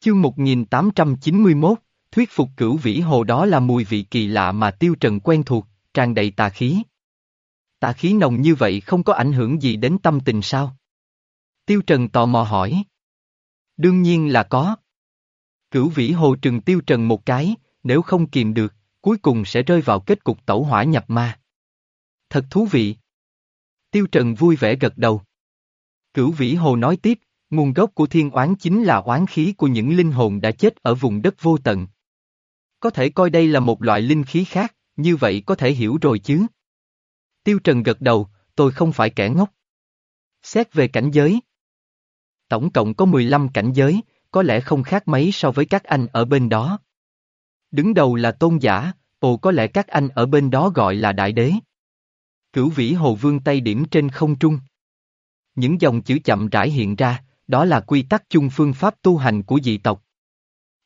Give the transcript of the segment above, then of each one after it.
Chương 1891, thuyết phục cửu vĩ hồ đó là mùi vị kỳ lạ mà tiêu trần quen thuộc, tràn đầy tà khí. Tà khí nồng như vậy không có ảnh hưởng gì đến tâm tình sao? Tiêu trần tò mò hỏi. Đương nhiên là có. Cửu vĩ hồ trừng tiêu trần một cái, nếu không kìm được, cuối cùng sẽ rơi vào kết cục tẩu hỏa nhập ma. Thật thú vị. Tiêu trần vui vẻ gật đầu. Cửu vĩ hồ nói tiếp, nguồn gốc của thiên oán chính là oán khí của những linh hồn đã chết ở vùng đất vô tận. Có thể coi đây là một loại linh khí khác, như vậy có thể hiểu rồi chứ. Tiêu Trần gật đầu, tôi không phải kẻ ngốc. Xét về cảnh giới. Tổng cộng có 15 cảnh giới, có lẽ không khác mấy so với các anh ở bên đó. Đứng đầu là tôn giả, ồ có lẽ các anh ở bên đó gọi là đại đế. Cửu vĩ hồ vương tay điểm trên không trung. Những dòng chữ chậm rãi hiện ra, đó là quy tắc chung phương pháp tu hành của dị tộc.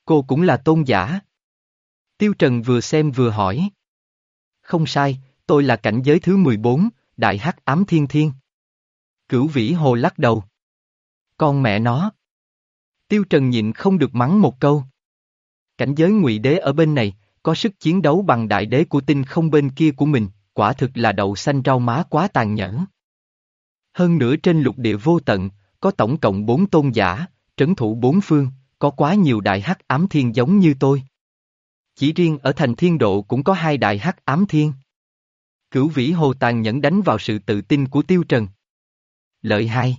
Cô cũng là tôn giả. Tiêu Trần vừa xem vừa hỏi. Không sai, tôi là cảnh giới thứ 14, Đại Hắc Ám Thiên Thiên. Cửu Vĩ Hồ lắc đầu. Con mẹ nó. Tiêu Trần nhịn không được mắng một câu. Cảnh giới ngụy đế ở bên này, có sức chiến đấu bằng đại đế của tinh không bên kia của mình, quả thực là đậu xanh rau má quá tàn nhẫn. Hơn nữa trên lục địa vô tận, có tổng cộng bốn tôn giả, trấn thủ bốn phương, có quá nhiều đại hắc ám thiên giống như tôi. Chỉ riêng ở thành thiên độ cũng có hai đại hắc ám thiên. Cửu vĩ hồ tàn nhẫn đánh vào sự tự tin của Tiêu Trần. Lợi hai.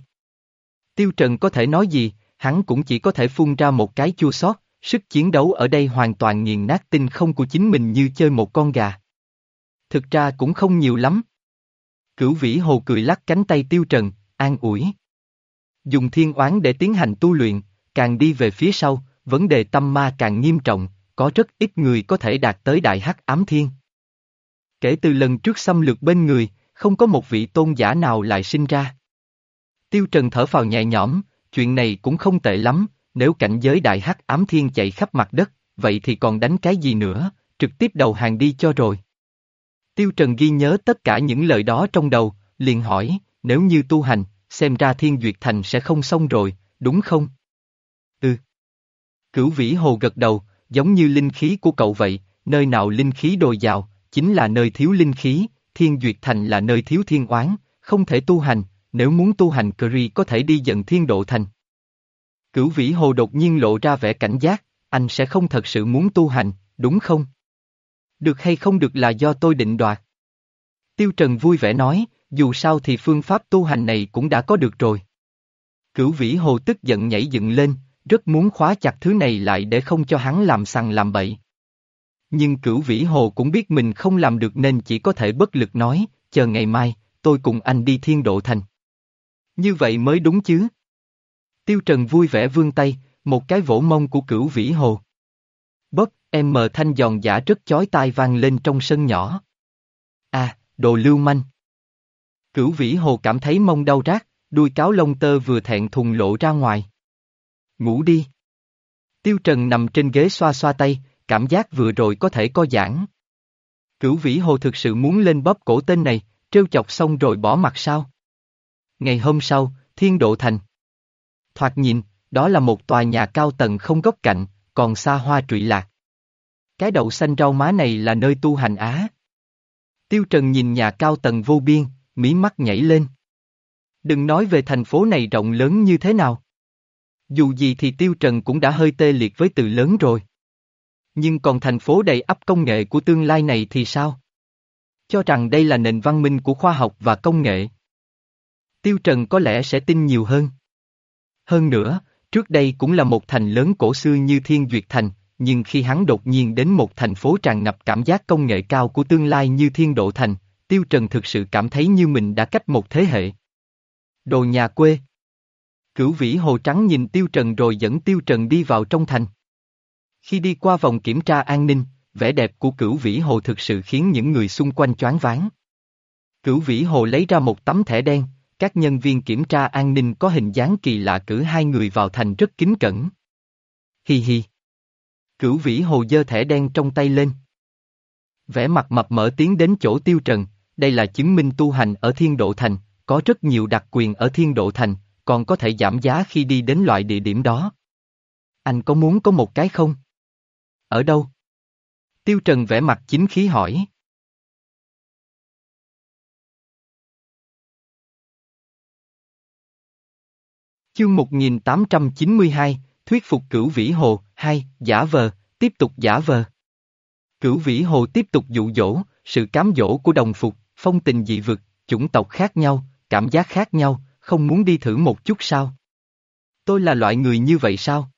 Tiêu Trần có thể nói gì, hắn cũng chỉ có thể phun ra một cái chua sót, sức chiến đấu ở đây hoàn toàn nghiền nát tinh không của chính mình như chơi một con gà. Thực ra cũng không nhiều lắm. Cửu vĩ hồ cười lắc cánh tay Tiêu Trần, an ủi. Dùng thiên oán để tiến hành tu luyện, càng đi về phía sau, vấn đề tâm ma càng nghiêm trọng, có rất ít người có thể đạt tới đại hắc ám thiên. Kể từ lần trước xâm lược bên người, không có một vị tôn giả nào lại sinh ra. Tiêu Trần thở phào nhẹ nhõm, chuyện này cũng không tệ lắm, nếu cảnh giới đại hắc ám thiên chạy khắp mặt đất, vậy thì còn đánh cái gì nữa, trực tiếp đầu hàng đi cho rồi. Tiêu Trần ghi nhớ tất cả những lời đó trong đầu, liền hỏi, nếu như tu hành, xem ra thiên duyệt thành sẽ không xong rồi, đúng không? Ừ. Cửu vĩ hồ gật đầu, giống như linh khí của cậu vậy, nơi nào linh khí đồi dào, chính là nơi thiếu linh khí, thiên duyệt thành là nơi thiếu thiên oán, không thể tu hành, nếu muốn tu hành Curry có thể đi dẫn thiên độ thành. Cửu vĩ hồ đột nhiên lộ ra vẻ cảnh giác, anh sẽ không thật sự muốn tu hành, đúng không? Được hay không được là do tôi định đoạt. Tiêu Trần vui vẻ nói, dù sao thì phương pháp tu hành này cũng đã có được rồi. Cửu vĩ hồ tức giận nhảy dựng lên, rất muốn khóa chặt thứ này lại để không cho hắn làm sằng làm bậy. Nhưng cửu vĩ hồ cũng biết mình không làm được nên chỉ có thể bất lực nói, chờ ngày mai, tôi cùng anh đi thiên độ thành. Như vậy mới đúng chứ. Tiêu Trần vui vẻ vươn tay, một cái vỗ mông của cửu vĩ hồ. Bất em mờ thanh giòn giả rất chói tai vang lên trong sân nhỏ. À, đồ lưu manh. Cửu vĩ hồ cảm thấy mông đau rát, đuôi cáo lông tơ vừa thẹn thùng lộ ra ngoài. Ngủ đi. Tiêu Trần nằm trên ghế xoa xoa tay, cảm giác vừa rồi có thể co giãn. Cửu vĩ hồ thực sự muốn lên bóp cổ tên này, trêu chọc xong rồi bỏ mặt sao? Ngày hôm sau, thiên độ thành. Thoạt nhìn, đó là một tòa nhà cao tầng không góc cạnh, còn xa hoa trụy lạc. Cái đậu xanh rau má này là nơi tu hành á. Tiêu Trần nhìn nhà cao tầng vô biên, mí mắt nhảy lên. Đừng nói về thành phố này rộng lớn như thế nào. Dù gì thì Tiêu Trần cũng đã hơi tê liệt với từ lớn rồi. Nhưng còn thành phố đầy ắp công nghệ của tương lai này thì sao? Cho rằng đây là nền văn minh của khoa học và công nghệ. Tiêu Trần có lẽ sẽ tin nhiều hơn. Hơn nữa, trước đây cũng là một thành lớn cổ xưa như Thiên Duyệt Thành, nhưng khi hắn đột nhiên đến một thành phố tràn ngập cảm giác công nghệ cao của tương lai như Thiên Độ Thành, Tiêu Trần thực sự cảm thấy như mình đã cách một thế hệ. Đồ nhà quê Cửu vĩ hồ trắng nhìn Tiêu Trần rồi dẫn Tiêu Trần đi vào trong thành. Khi đi qua vòng kiểm tra an ninh, vẻ đẹp của cửu vĩ hồ thực sự khiến những người xung quanh choáng váng. Cửu vĩ hồ lấy ra một tấm thẻ đen, các nhân viên kiểm tra an ninh có hình dáng kỳ lạ cử hai người vào thành rất kính cẩn. Hi hi. Cửu vĩ hồ dơ thẻ đen trong tay lên. Vẻ mặt mập mở tiến đến chỗ tiêu trần, đây là chứng minh tu hành ở thiên độ thành, có rất nhiều đặc quyền ở thiên độ thành, còn có thể giảm giá khi đi đến loại địa điểm đó. Anh có muốn có một cái không? Ở đâu? Tiêu Trần vẽ mặt chính khí hỏi. Chương 1892, Thuyết phục cửu vĩ hồ, 2, giả vờ, tiếp tục giả vờ. Cửu vĩ hồ tiếp tục dụ dỗ, sự cám dỗ của đồng phục, phong tình dị vực, chủng tộc khác nhau, cảm giác khác nhau, không muốn đi thử một chút sao? Tôi là loại người như vậy sao?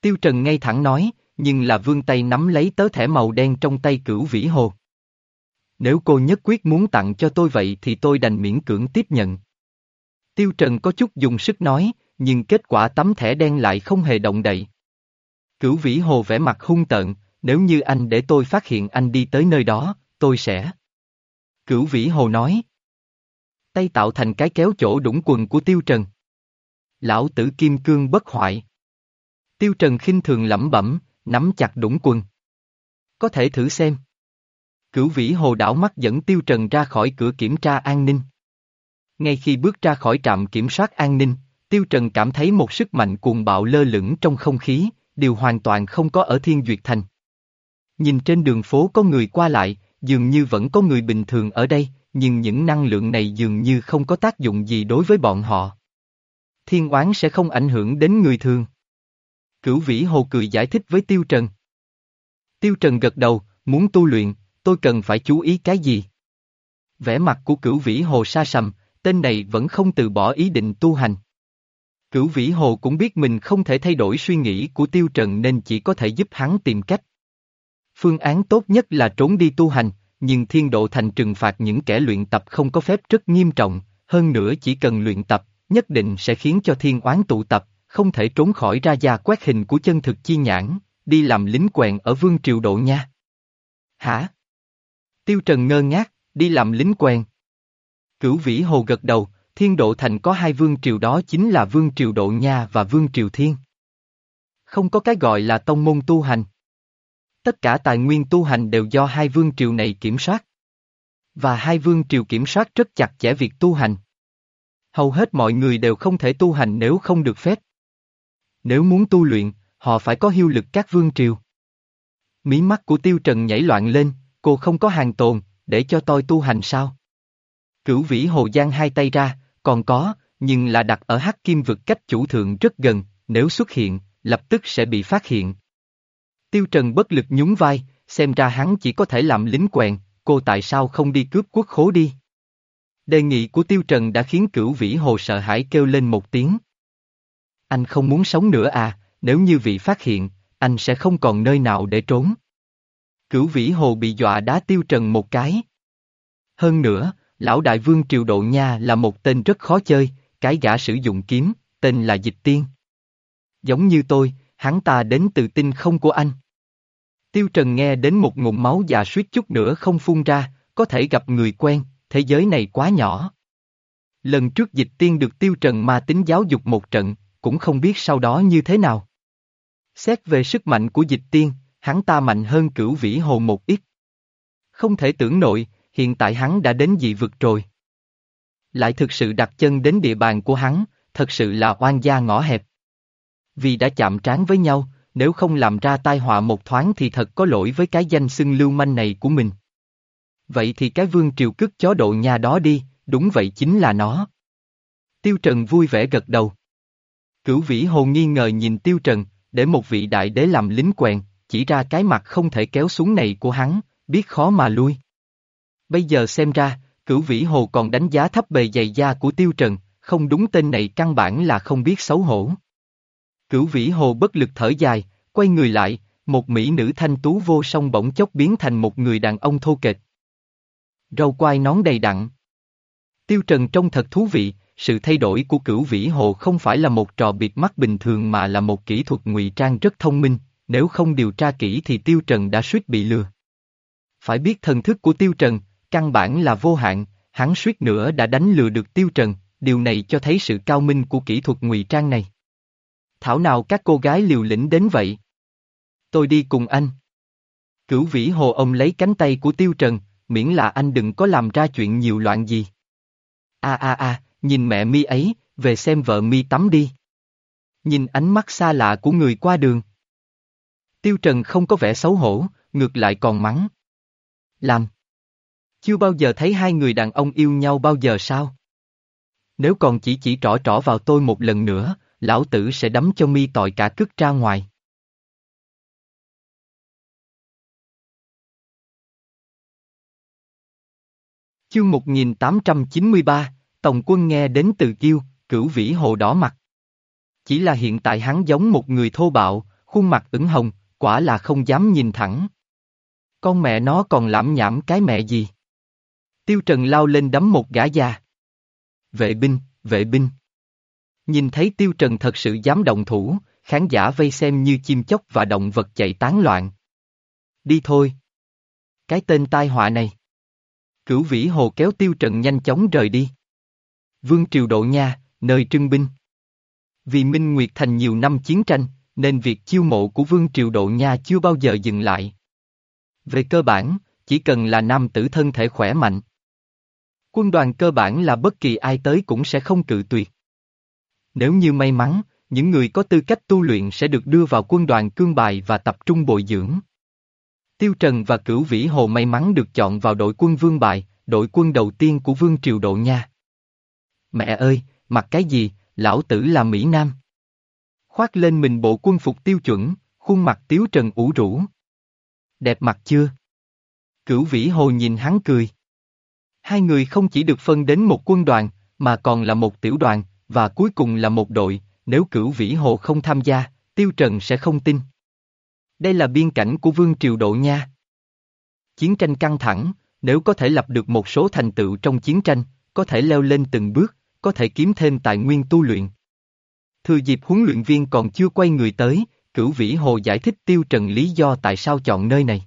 Tiêu Trần ngay thẳng nói, nhưng là vương tay nắm lấy tớ thẻ màu đen trong tay cửu vĩ hồ. Nếu cô nhất quyết muốn tặng cho tôi vậy thì tôi đành miễn cưỡng tiếp nhận. Tiêu Trần có chút dùng sức nói, nhưng kết quả tấm thẻ đen lại không hề động đậy. Cửu vĩ hồ vẽ mặt hung tợn, nếu như anh để tôi phát hiện anh đi tới nơi đó, tôi sẽ. Cửu vĩ hồ nói. Tay tạo thành cái kéo chỗ đũng quần của Tiêu Trần. Lão tử kim cương bất hoại. Tiêu Trần khinh thường lẩm bẩm, nắm chặt đũng quần. Có thể thử xem. Cửu vĩ hồ đảo mắt dẫn Tiêu Trần ra khỏi cửa kiểm tra an ninh. Ngay khi bước ra khỏi trạm kiểm soát an ninh, Tiêu Trần cảm thấy một sức mạnh cuồng bạo lơ lửng trong không khí, điều hoàn toàn không có ở Thiên Duyệt Thành. Nhìn trên đường phố có người qua lại, dường như vẫn có người bình thường ở đây, nhưng những năng lượng này dường như không có tác dụng gì đối với bọn họ. Thiên oán sẽ không ảnh hưởng đến người thường. Cửu vĩ hồ cười giải thích với Tiêu Trần. Tiêu Trần gật đầu, muốn tu luyện, tôi cần phải chú ý cái gì? Vẻ mặt của cửu vĩ hồ sa sầm, tên này vẫn không từ bỏ ý định tu hành. Cửu vĩ hồ cũng biết mình không thể thay đổi suy nghĩ của Tiêu Trần nên chỉ có thể giúp hắn tìm cách. Phương án tốt nhất là trốn đi tu hành, nhưng thiên độ thành trừng phạt những kẻ luyện tập không có phép rất nghiêm trọng, hơn nữa chỉ cần luyện tập, nhất định sẽ khiến cho thiên oán tụ tập, không thể trốn khỏi ra gia quét hình của chân thực chi nhãn, đi làm lính quèn ở vương triều độ nha. Hả? Tiêu Trần ngơ ngác, đi làm lính quèn. Cửu vĩ hồ gật đầu, thiên độ thành có hai vương triều đó chính là vương triều độ nha và vương triều thiên. Không có cái gọi là tông môn tu hành. Tất cả tài nguyên tu hành đều do hai vương triều này kiểm soát. Và hai vương triều kiểm soát rất chặt chẽ việc tu hành. Hầu hết mọi người đều không thể tu hành nếu không được phép. Nếu muốn tu luyện, họ phải có hiệu lực các vương triều. Mí mắt của Tiêu Trần nhảy loạn lên, cô không có hàng tồn, để cho tôi tu hành sao? Cửu vĩ hồ giang hai tay ra, còn có, nhưng là đặt ở hắc kim vực cách chủ thượng rất gần, nếu xuất hiện, lập tức sẽ bị phát hiện. Tiêu Trần bất lực nhún vai, xem ra hắn chỉ có thể làm lính quèn, cô tại sao không đi cướp quốc khố đi? Đề nghị của Tiêu Trần đã khiến cửu vĩ hồ sợ hãi kêu lên một tiếng. Anh không muốn sống nữa à, nếu như vị phát hiện, anh sẽ không còn nơi nào để trốn. Cửu vĩ hồ bị dọa đá Tiêu Trần một cái. Hơn nữa, lão đại vương triều độ nha là một tên rất khó chơi, cái gã sử dụng kiếm, tên là Dịch Tiên. Giống như tôi, hắn ta đến từ tinh không của anh. Tiêu Trần nghe đến một ngụm máu già suýt chút nữa không phun ra, có thể gặp người quen, thế giới này quá nhỏ. Lần trước dịch tiên được Tiêu Trần ma tính giáo dục một trận, cũng không biết sau đó như thế nào. Xét về sức mạnh của dịch tiên, hắn ta mạnh hơn cửu vĩ hồ một ít. Không thể tưởng nội, hiện tại hắn đã đến dị vực rồi. Lại thực sự đặt chân đến địa bàn của hắn, thật sự là oan gia ngõ hẹp. Vì đã chạm trán với nhau, nếu không làm ra tai họa một thoáng thì thật có lỗi với cái danh xưng lưu manh này của mình. Vậy thì cái vương triều cức chó độ nhà đó đi, đúng vậy chính là nó. Tiêu Trần vui vẻ gật đầu. Cửu vĩ hồ nghi ngờ nhìn Tiêu Trần, để một vị đại đế làm lính quèn, chỉ ra cái mặt không thể kéo xuống này của hắn, biết khó mà lui. Bây giờ xem ra, cửu vĩ hồ còn đánh giá thấp bề dày da của Tiêu Trần, không đúng tên này căn bản là không biết xấu hổ. Cửu vĩ hồ bất lực thở dài, quay người lại, một mỹ nữ thanh tú vô song bỗng chốc biến thành một người đàn ông thô kệch. Râu quai nón đầy đặn. Tiêu Trần trông thật thú vị, sự thay đổi của cửu vĩ hồ không phải là một trò biệt mắt bình thường mà là một kỹ thuật ngụy trang rất thông minh, nếu không điều tra kỹ thì Tiêu Trần đã suýt bị lừa. Phải biết thần thức của Tiêu Trần, căn bản là vô hạn, hắn suýt nữa đã đánh lừa được Tiêu Trần, điều này cho thấy sự cao minh của kỹ thuật ngụy trang này. Thảo nào các cô gái liều lĩnh đến vậy? Tôi đi cùng anh. Cửu vĩ hồ ông lấy cánh tay của Tiêu Trần, miễn là anh đừng có làm ra chuyện nhiều loạn gì. A a a, nhìn mẹ mi ấy, về xem vợ mi tắm đi. Nhìn ánh mắt xa lạ của người qua đường. Tiêu Trần không có vẻ xấu hổ, ngược lại còn mắng. Làm. Chưa bao giờ thấy hai người đàn ông yêu nhau bao giờ sao? Nếu còn chỉ chỉ trỏ trỏ vào tôi một lần nữa, lão tử sẽ đấm cho mi tội cả cức ra ngoài. Chương 1893, Tổng quân nghe đến từ kiêu, cửu vĩ hồ đỏ mặt. Chỉ là hiện tại hắn giống một người thô bạo, khuôn mặt ửng hồng, quả là không dám nhìn thẳng. Con mẹ nó còn lãm nhảm cái mẹ gì? Tiêu Trần lao lên đấm một gã già. Vệ binh, vệ binh. Nhìn thấy Tiêu Trần thật sự dám động thủ, khán giả vây xem như chim chóc và động vật chạy tán loạn. Đi thôi. Cái tên tai họa này. Cửu vĩ hồ kéo Tiêu Trần nhanh chóng rời đi. Vương Triều Độ Nha, nơi trưng binh. Vì Minh Nguyệt Thành nhiều năm chiến tranh, nên việc chiêu mộ của Vương Triều Độ Nha chưa bao giờ dừng lại. Về cơ bản, chỉ cần là nam tử thân thể khỏe mạnh. Quân đoàn cơ bản là bất kỳ ai tới cũng sẽ không cự tuyệt. Nếu như may mắn, những người có tư cách tu luyện sẽ được đưa vào quân đoàn cương bài và tập trung bồi dưỡng. Tiêu Trần và Cửu Vĩ Hồ may mắn được chọn vào đội quân vương bài, đội quân đầu tiên của Vương Triều Độ Nha. Mẹ ơi, mặc cái gì, lão tử là Mỹ Nam. Khoác lên mình bộ quân phục tiêu chuẩn, khuôn mặt Tiếu Trần ủ rũ. Đẹp mặt chưa? Cửu Vĩ Hồ nhìn hắn cười. Hai người không chỉ được phân đến một quân đoàn, mà còn là một tiểu đoàn, và cuối cùng là một đội, nếu Cửu Vĩ Hồ không tham gia, Tiêu Trần sẽ không tin. Đây là biên cảnh của Vương Triều Độ Nha. Chiến tranh căng thẳng, nếu có thể lập được một số thành tựu trong chiến tranh, có thể leo lên từng bước, có thể kiếm thêm tài nguyên tu luyện. Thừa dịp huấn luyện viên còn chưa quay người tới, cửu vĩ hồ giải thích Tiêu Trần lý do tại sao chọn nơi này.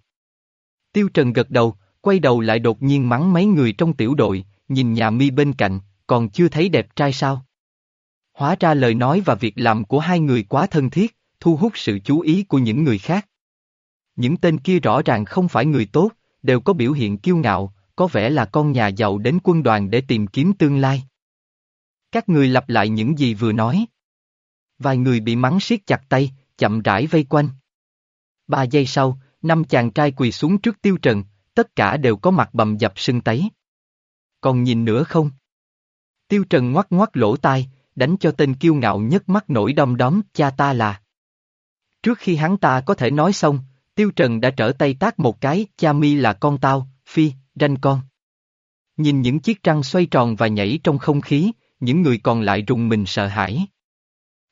Tiêu Trần gật đầu, quay đầu lại đột nhiên mắng mấy người trong tiểu đội, nhìn nhà mi bên cạnh, còn chưa thấy đẹp trai sao. Hóa ra lời nói và việc làm của hai người quá thân thiết, thu hút sự chú ý của những người khác. Những tên kia rõ ràng không phải người tốt, đều có biểu hiện kiêu ngạo, có vẻ là con nhà giàu đến quân đoàn để tìm kiếm tương lai. Các người lặp lại những gì vừa nói. Vài người bị mắng siết chặt tay, chậm rãi vây quanh. Ba giây sau, năm chàng trai quỳ xuống trước tiêu trần, tất cả đều có mặt bầm dập sưng tấy. Còn nhìn nữa không? Tiêu trần ngoắt ngoắt lỗ tai, đánh cho tên kiêu ngạo nhất mắt nổi đom đóm, cha ta là. Trước khi hắn ta có thể nói xong, tiêu trần đã trở tay tác một cái, cha mi là con tao, phi, ranh con. Nhìn những chiếc trăng xoay tròn và nhảy trong không khí, những người còn lại rùng mình sợ hãi.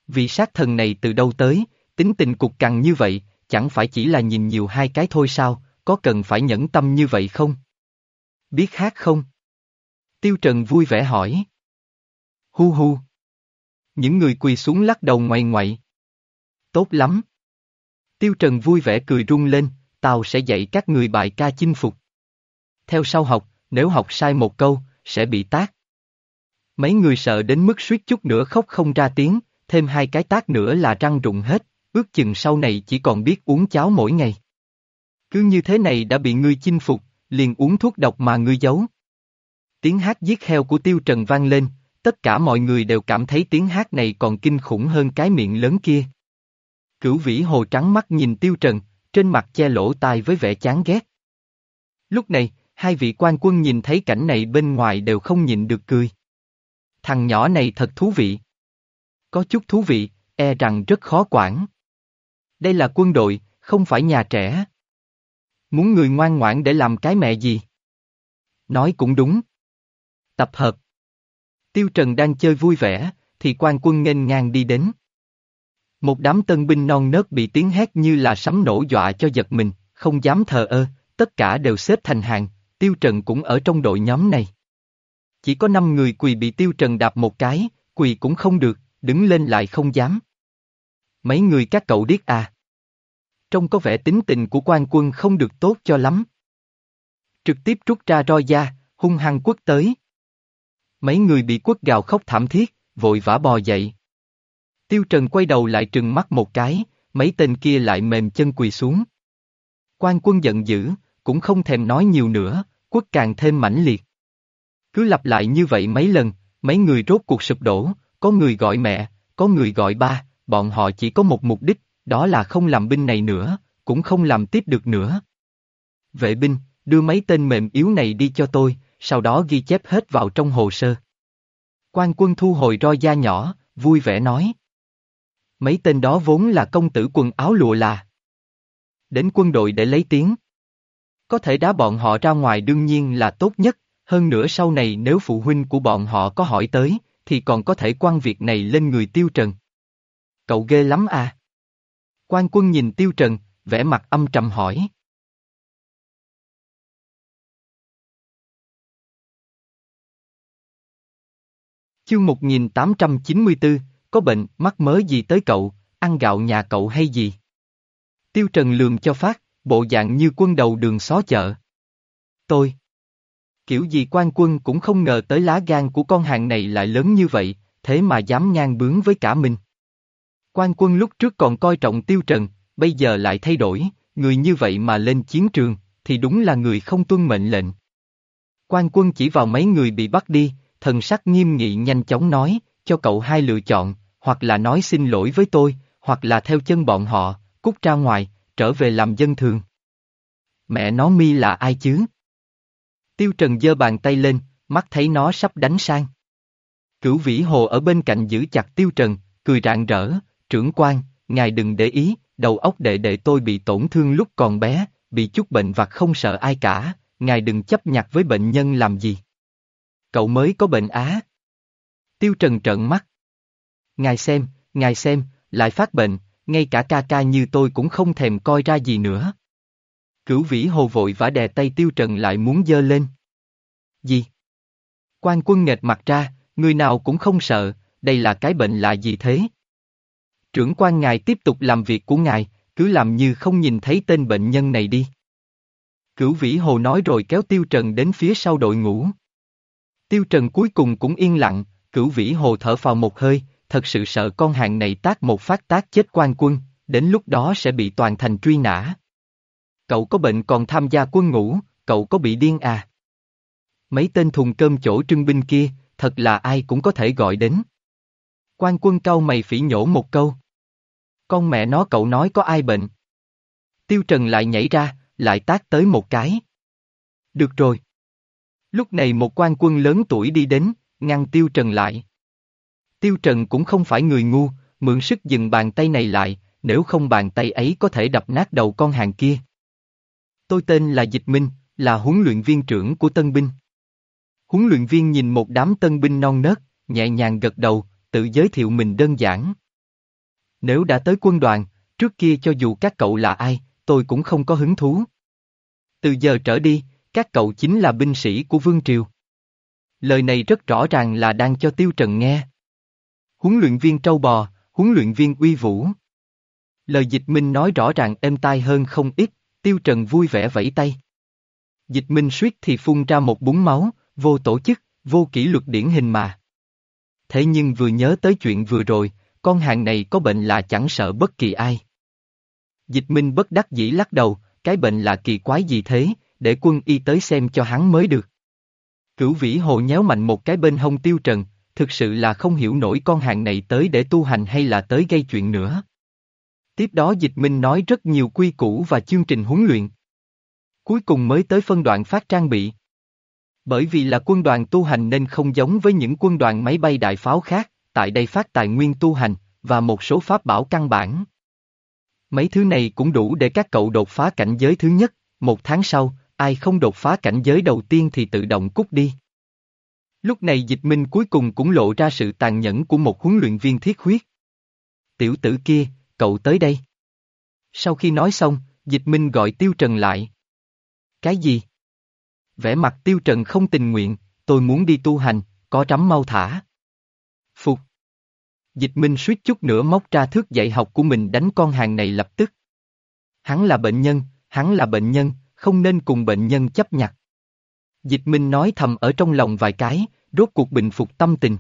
Vị sát thần này từ đâu tới, tính tình cục cằn như vậy, chẳng phải chỉ là nhìn nhiều hai cái thôi sao, có cần phải nhẫn tâm như vậy không? Biết hát không? Tiêu Trần vui vẻ hỏi. Hu hu. Những người quỳ xuống lắc đầu ngoại ngoại. Tốt lắm. Tiêu Trần vui vẻ cười rung lên, tao sẽ dạy các người bài ca chinh phục. Theo sau học, nếu học sai một câu, sẽ bị tác. Mấy người sợ đến mức suýt chút nữa khóc không ra tiếng, thêm hai cái tác nữa là răng rụng hết, ước chừng sau này chỉ còn biết uống cháo mỗi ngày. Cứ như thế này đã bị ngươi chinh phục, liền uống thuốc độc mà ngươi giấu. Tiếng hát giết heo của Tiêu Trần vang lên, tất cả mọi người đều cảm thấy tiếng hát này còn kinh khủng hơn cái miệng lớn kia. Cửu vĩ hồ trắng mắt nhìn Tiêu Trần, trên mặt che lỗ tai với vẻ chán ghét. Lúc này, hai vị quan quân nhìn thấy cảnh này bên ngoài đều không nhịn được cười. Thằng nhỏ này thật thú vị. Có chút thú vị, e rằng rất khó quản. Đây là quân đội, không phải nhà trẻ. Muốn người ngoan ngoãn để làm cái mẹ gì? Nói cũng đúng. Tập hợp. Tiêu Trần đang chơi vui vẻ, thì quan quân nghênh ngang đi đến. Một đám tân binh non nớt bị tiếng hét như là sấm nổ dọa cho giật mình, không dám thờ ơ, tất cả đều xếp thành hàng, Tiêu Trần cũng ở trong đội nhóm này. Chỉ có 5 người quỳ bị Tiêu Trần đạp một cái, quỳ cũng không được, đứng lên lại không dám. Mấy người các cậu điếc à. Trông có vẻ tính tình của quan quân không được tốt cho lắm. Trực tiếp rút ra roi da, hung hăng quất tới. Mấy người bị quất gào khóc thảm thiết, vội vã bò dậy. Tiêu Trần quay đầu lại trừng mắt một cái, mấy tên kia lại mềm chân quỳ xuống. Quan quân giận dữ, cũng không thèm nói nhiều nữa, quất càng thêm mãnh liệt. Cứ lặp lại như vậy mấy lần, mấy người rốt cuộc sụp đổ, có người gọi mẹ, có người gọi ba, bọn họ chỉ có một mục đích, đó là không làm binh này nữa, cũng không làm tiếp được nữa. Vệ binh, đưa mấy tên mềm yếu này đi cho tôi, sau đó ghi chép hết vào trong hồ sơ. Quan quân thu hồi roi da nhỏ, vui vẻ nói. Mấy tên đó vốn là công tử quần áo lụa là. Đến quân đội để lấy tiếng. Có thể đá bọn họ ra ngoài đương nhiên là tốt nhất, hơn nữa sau này nếu phụ huynh của bọn họ có hỏi tới, thì còn có thể quan việc này lên người tiêu trần. Cậu ghê lắm à? Quan quân nhìn tiêu trần, vẻ mặt âm trầm hỏi. Chương 1894, có bệnh, mắc mớ gì tới cậu, ăn gạo nhà cậu hay gì? Tiêu Trần lường cho phát, bộ dạng như quân đầu đường xó chợ. Tôi. Kiểu gì quan quân cũng không ngờ tới lá gan của con hàng này lại lớn như vậy, thế mà dám ngang bướng với cả mình. Quan quân lúc trước còn coi trọng Tiêu Trần, bây giờ lại thay đổi, người như vậy mà lên chiến trường, thì đúng là người không tuân mệnh lệnh. Quan quân chỉ vào mấy người bị bắt đi, thần sắc nghiêm nghị nhanh chóng nói, cho cậu hai lựa chọn, hoặc là nói xin lỗi với tôi, hoặc là theo chân bọn họ, cút ra ngoài, trở về làm dân thường. Mẹ nó mi là ai chứ? Tiêu Trần giơ bàn tay lên, mắt thấy nó sắp đánh sang. Cửu vĩ hồ ở bên cạnh giữ chặt Tiêu Trần, cười rạng rỡ, trưởng quan, ngài đừng để ý, đầu óc đệ đệ tôi bị tổn thương lúc còn bé, bị chút bệnh vặt không sợ ai cả, ngài đừng chấp nhặt với bệnh nhân làm gì. Cậu mới có bệnh á. Tiêu Trần trợn mắt. Ngài xem, ngài xem, lại phát bệnh, ngay cả ca ca như tôi cũng không thèm coi ra gì nữa. Cửu vĩ hồ vội vã đè tay Tiêu Trần lại muốn dơ lên. Gì? Quan quân nghệt mặt ra, người nào cũng không sợ, đây là cái bệnh là gì thế? Trưởng quan ngài tiếp tục làm việc của ngài, cứ làm như không nhìn thấy tên bệnh nhân này đi. Cửu vĩ hồ nói rồi kéo Tiêu Trần đến phía sau đội ngũ. Tiêu Trần cuối cùng cũng yên lặng, cửu vĩ hồ thở phào một hơi, thật sự sợ con hàng này tác một phát tác chết quan quân, đến lúc đó sẽ bị toàn thành truy nã. Cậu có bệnh còn tham gia quân ngũ, cậu có bị điên à? Mấy tên thùng cơm chỗ trưng binh kia, thật là ai cũng có thể gọi đến. Quan quân cau mày phỉ nhổ một câu. Con mẹ nó cậu nói có ai bệnh. Tiêu Trần lại nhảy ra, lại tác tới một cái. Được rồi. Lúc này một quan quân lớn tuổi đi đến, ngăn Tiêu Trần lại. Tiêu Trần cũng không phải người ngu, mượn sức dừng bàn tay này lại, nếu không bàn tay ấy có thể đập nát đầu con hàng kia. Tôi tên là Dịch Minh, là huấn luyện viên trưởng của tân binh. Huấn luyện viên nhìn một đám tân binh non nớt, nhẹ nhàng gật đầu, tự giới thiệu mình đơn giản. Nếu đã tới quân đoàn, trước kia cho dù các cậu là ai, tôi cũng không có hứng thú. Từ giờ trở đi, các cậu chính là binh sĩ của Vương Triều. Lời này rất rõ ràng là đang cho Tiêu Trần nghe. Huấn luyện viên trâu bò, huấn luyện viên uy vũ. Lời dịch minh nói rõ ràng êm tai hơn không ít, Tiêu Trần vui vẻ vẫy tay. Dịch minh suýt thì phun ra một búng máu, vô tổ chức, vô kỷ luật điển hình mà. Thế nhưng vừa nhớ tới chuyện vừa rồi, con hàng này có bệnh là chẳng sợ bất kỳ ai. Dịch minh bất đắc dĩ lắc đầu, cái bệnh là kỳ quái gì thế, để quân y tới xem cho hắn mới được. Cửu vĩ hồ nhéo mạnh một cái bên hông tiêu trần, thực sự là không hiểu nổi con hàng này tới để tu hành hay là tới gây chuyện nữa. Tiếp đó dịch minh nói rất nhiều quy củ và chương trình huấn luyện. Cuối cùng mới tới phân đoạn phát trang bị. Bởi vì là quân đoàn tu hành nên không giống với những quân đoàn máy bay đại pháo khác, tại đây phát tài nguyên tu hành, và một số pháp bảo căn bản. Mấy thứ này cũng đủ để các cậu đột phá cảnh giới thứ nhất, một tháng sau, ai không đột phá cảnh giới đầu tiên thì tự động cút đi. Lúc này dịch minh cuối cùng cũng lộ ra sự tàn nhẫn của một huấn luyện viên thiết huyết. Tiểu tử kia, cậu tới đây. Sau khi nói xong, dịch minh gọi Tiêu Trần lại. Cái gì? Vẻ mặt Tiêu Trần không tình nguyện, tôi muốn đi tu hành, có trắm mau thả. Phục. Dịch minh suýt chút nữa móc ra thước dạy học của mình đánh con hàng này lập tức. Hắn là bệnh nhân, hắn là bệnh nhân, không nên cùng bệnh nhân chấp nhặt. Dịch minh nói thầm ở trong lòng vài cái, rốt cuộc bình phục tâm tình.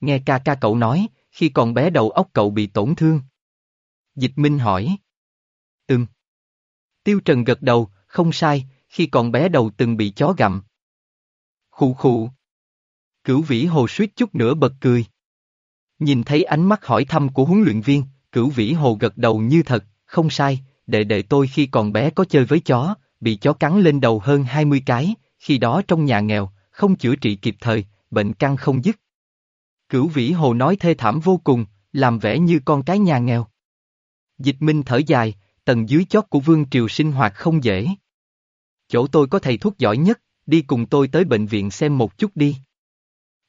Nghe ca ca cậu nói, khi còn bé đầu óc cậu bị tổn thương. Dịch minh hỏi. Ừm. Tiêu Trần gật đầu, không sai, khi còn bé đầu từng bị chó gặm. Khụ khụ. Cửu vĩ hồ suýt chút nữa bật cười. Nhìn thấy ánh mắt hỏi thăm của huấn luyện viên, cửu vĩ hồ gật đầu như thật, không sai, đệ đệ tôi khi còn bé có chơi với chó, bị chó cắn lên đầu hơn 20 cái, khi đó trong nhà nghèo, không chữa trị kịp thời, bệnh căn không dứt. Cửu vĩ hồ nói thê thảm vô cùng, làm vẻ như con cái nhà nghèo. Dịch minh thở dài, tầng dưới chót của vương triều sinh hoạt không dễ. Chỗ tôi có thầy thuốc giỏi nhất, đi cùng tôi tới bệnh viện xem một chút đi.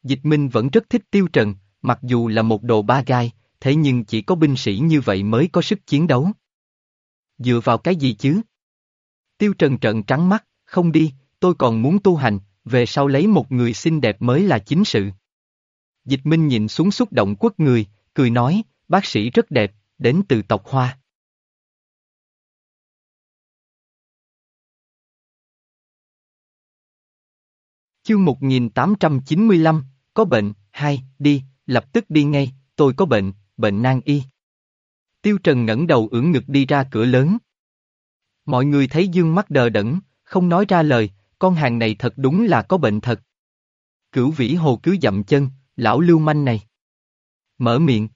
Dịch minh vẫn rất thích tiêu trần, mặc dù là một đồ ba gai, thế nhưng chỉ có binh sĩ như vậy mới có sức chiến đấu. Dựa vào cái gì chứ? Tiêu trần trận trắng mắt, không đi, tôi còn muốn tu hành, về sau lấy một người xinh đẹp mới là chính sự. Dịch Minh nhìn xuống xúc động quất người, cười nói, bác sĩ rất đẹp, đến từ tộc Hoa. Chương 1895, có bệnh, hai, đi, lập tức đi ngay, tôi có bệnh, bệnh nan y. Tiêu Trần ngẩng đầu ưỡn ngực đi ra cửa lớn. Mọi người thấy dương mắt đờ đẫn, không nói ra lời, con hàng này thật đúng là có bệnh thật. Cửu vĩ hồ cứ dậm chân, lão lưu manh này. Mở miệng.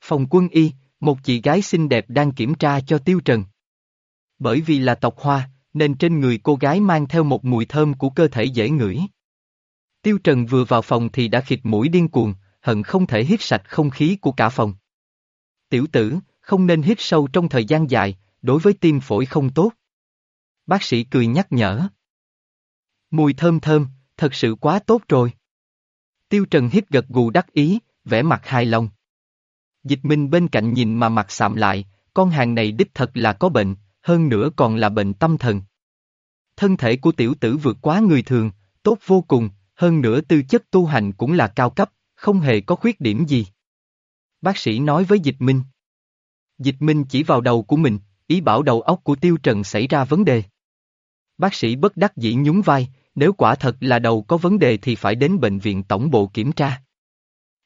Phòng quân y, một chị gái xinh đẹp đang kiểm tra cho Tiêu Trần. Bởi vì là tộc hoa, nên trên người cô gái mang theo một mùi thơm của cơ thể dễ ngửi. Tiêu Trần vừa vào phòng thì đã khịt mũi điên cuồng, hận không thể hít sạch không khí của cả phòng. Tiểu tử, không nên hít sâu trong thời gian dài, đối với tim phổi không tốt. Bác sĩ cười nhắc nhở. Mùi thơm thơm, thật sự quá tốt rồi. Tiêu Trần hít gật gù đắc ý, vẻ mặt hài lòng. Dịch Minh bên cạnh nhìn mà mặt sạm lại, con hàng này đích thật là có bệnh, hơn nữa còn là bệnh tâm thần. Thân thể của tiểu tử vượt quá người thường, tốt vô cùng, hơn nữa tư chất tu hành cũng là cao cấp, không hề có khuyết điểm gì. Bác sĩ nói với Dịch Minh. Dịch Minh chỉ vào đầu của mình, ý bảo đầu óc của Tiêu Trần xảy ra vấn đề. Bác sĩ bất đắc dĩ nhún vai, nếu quả thật là đầu có vấn đề thì phải đến bệnh viện tổng bộ kiểm tra.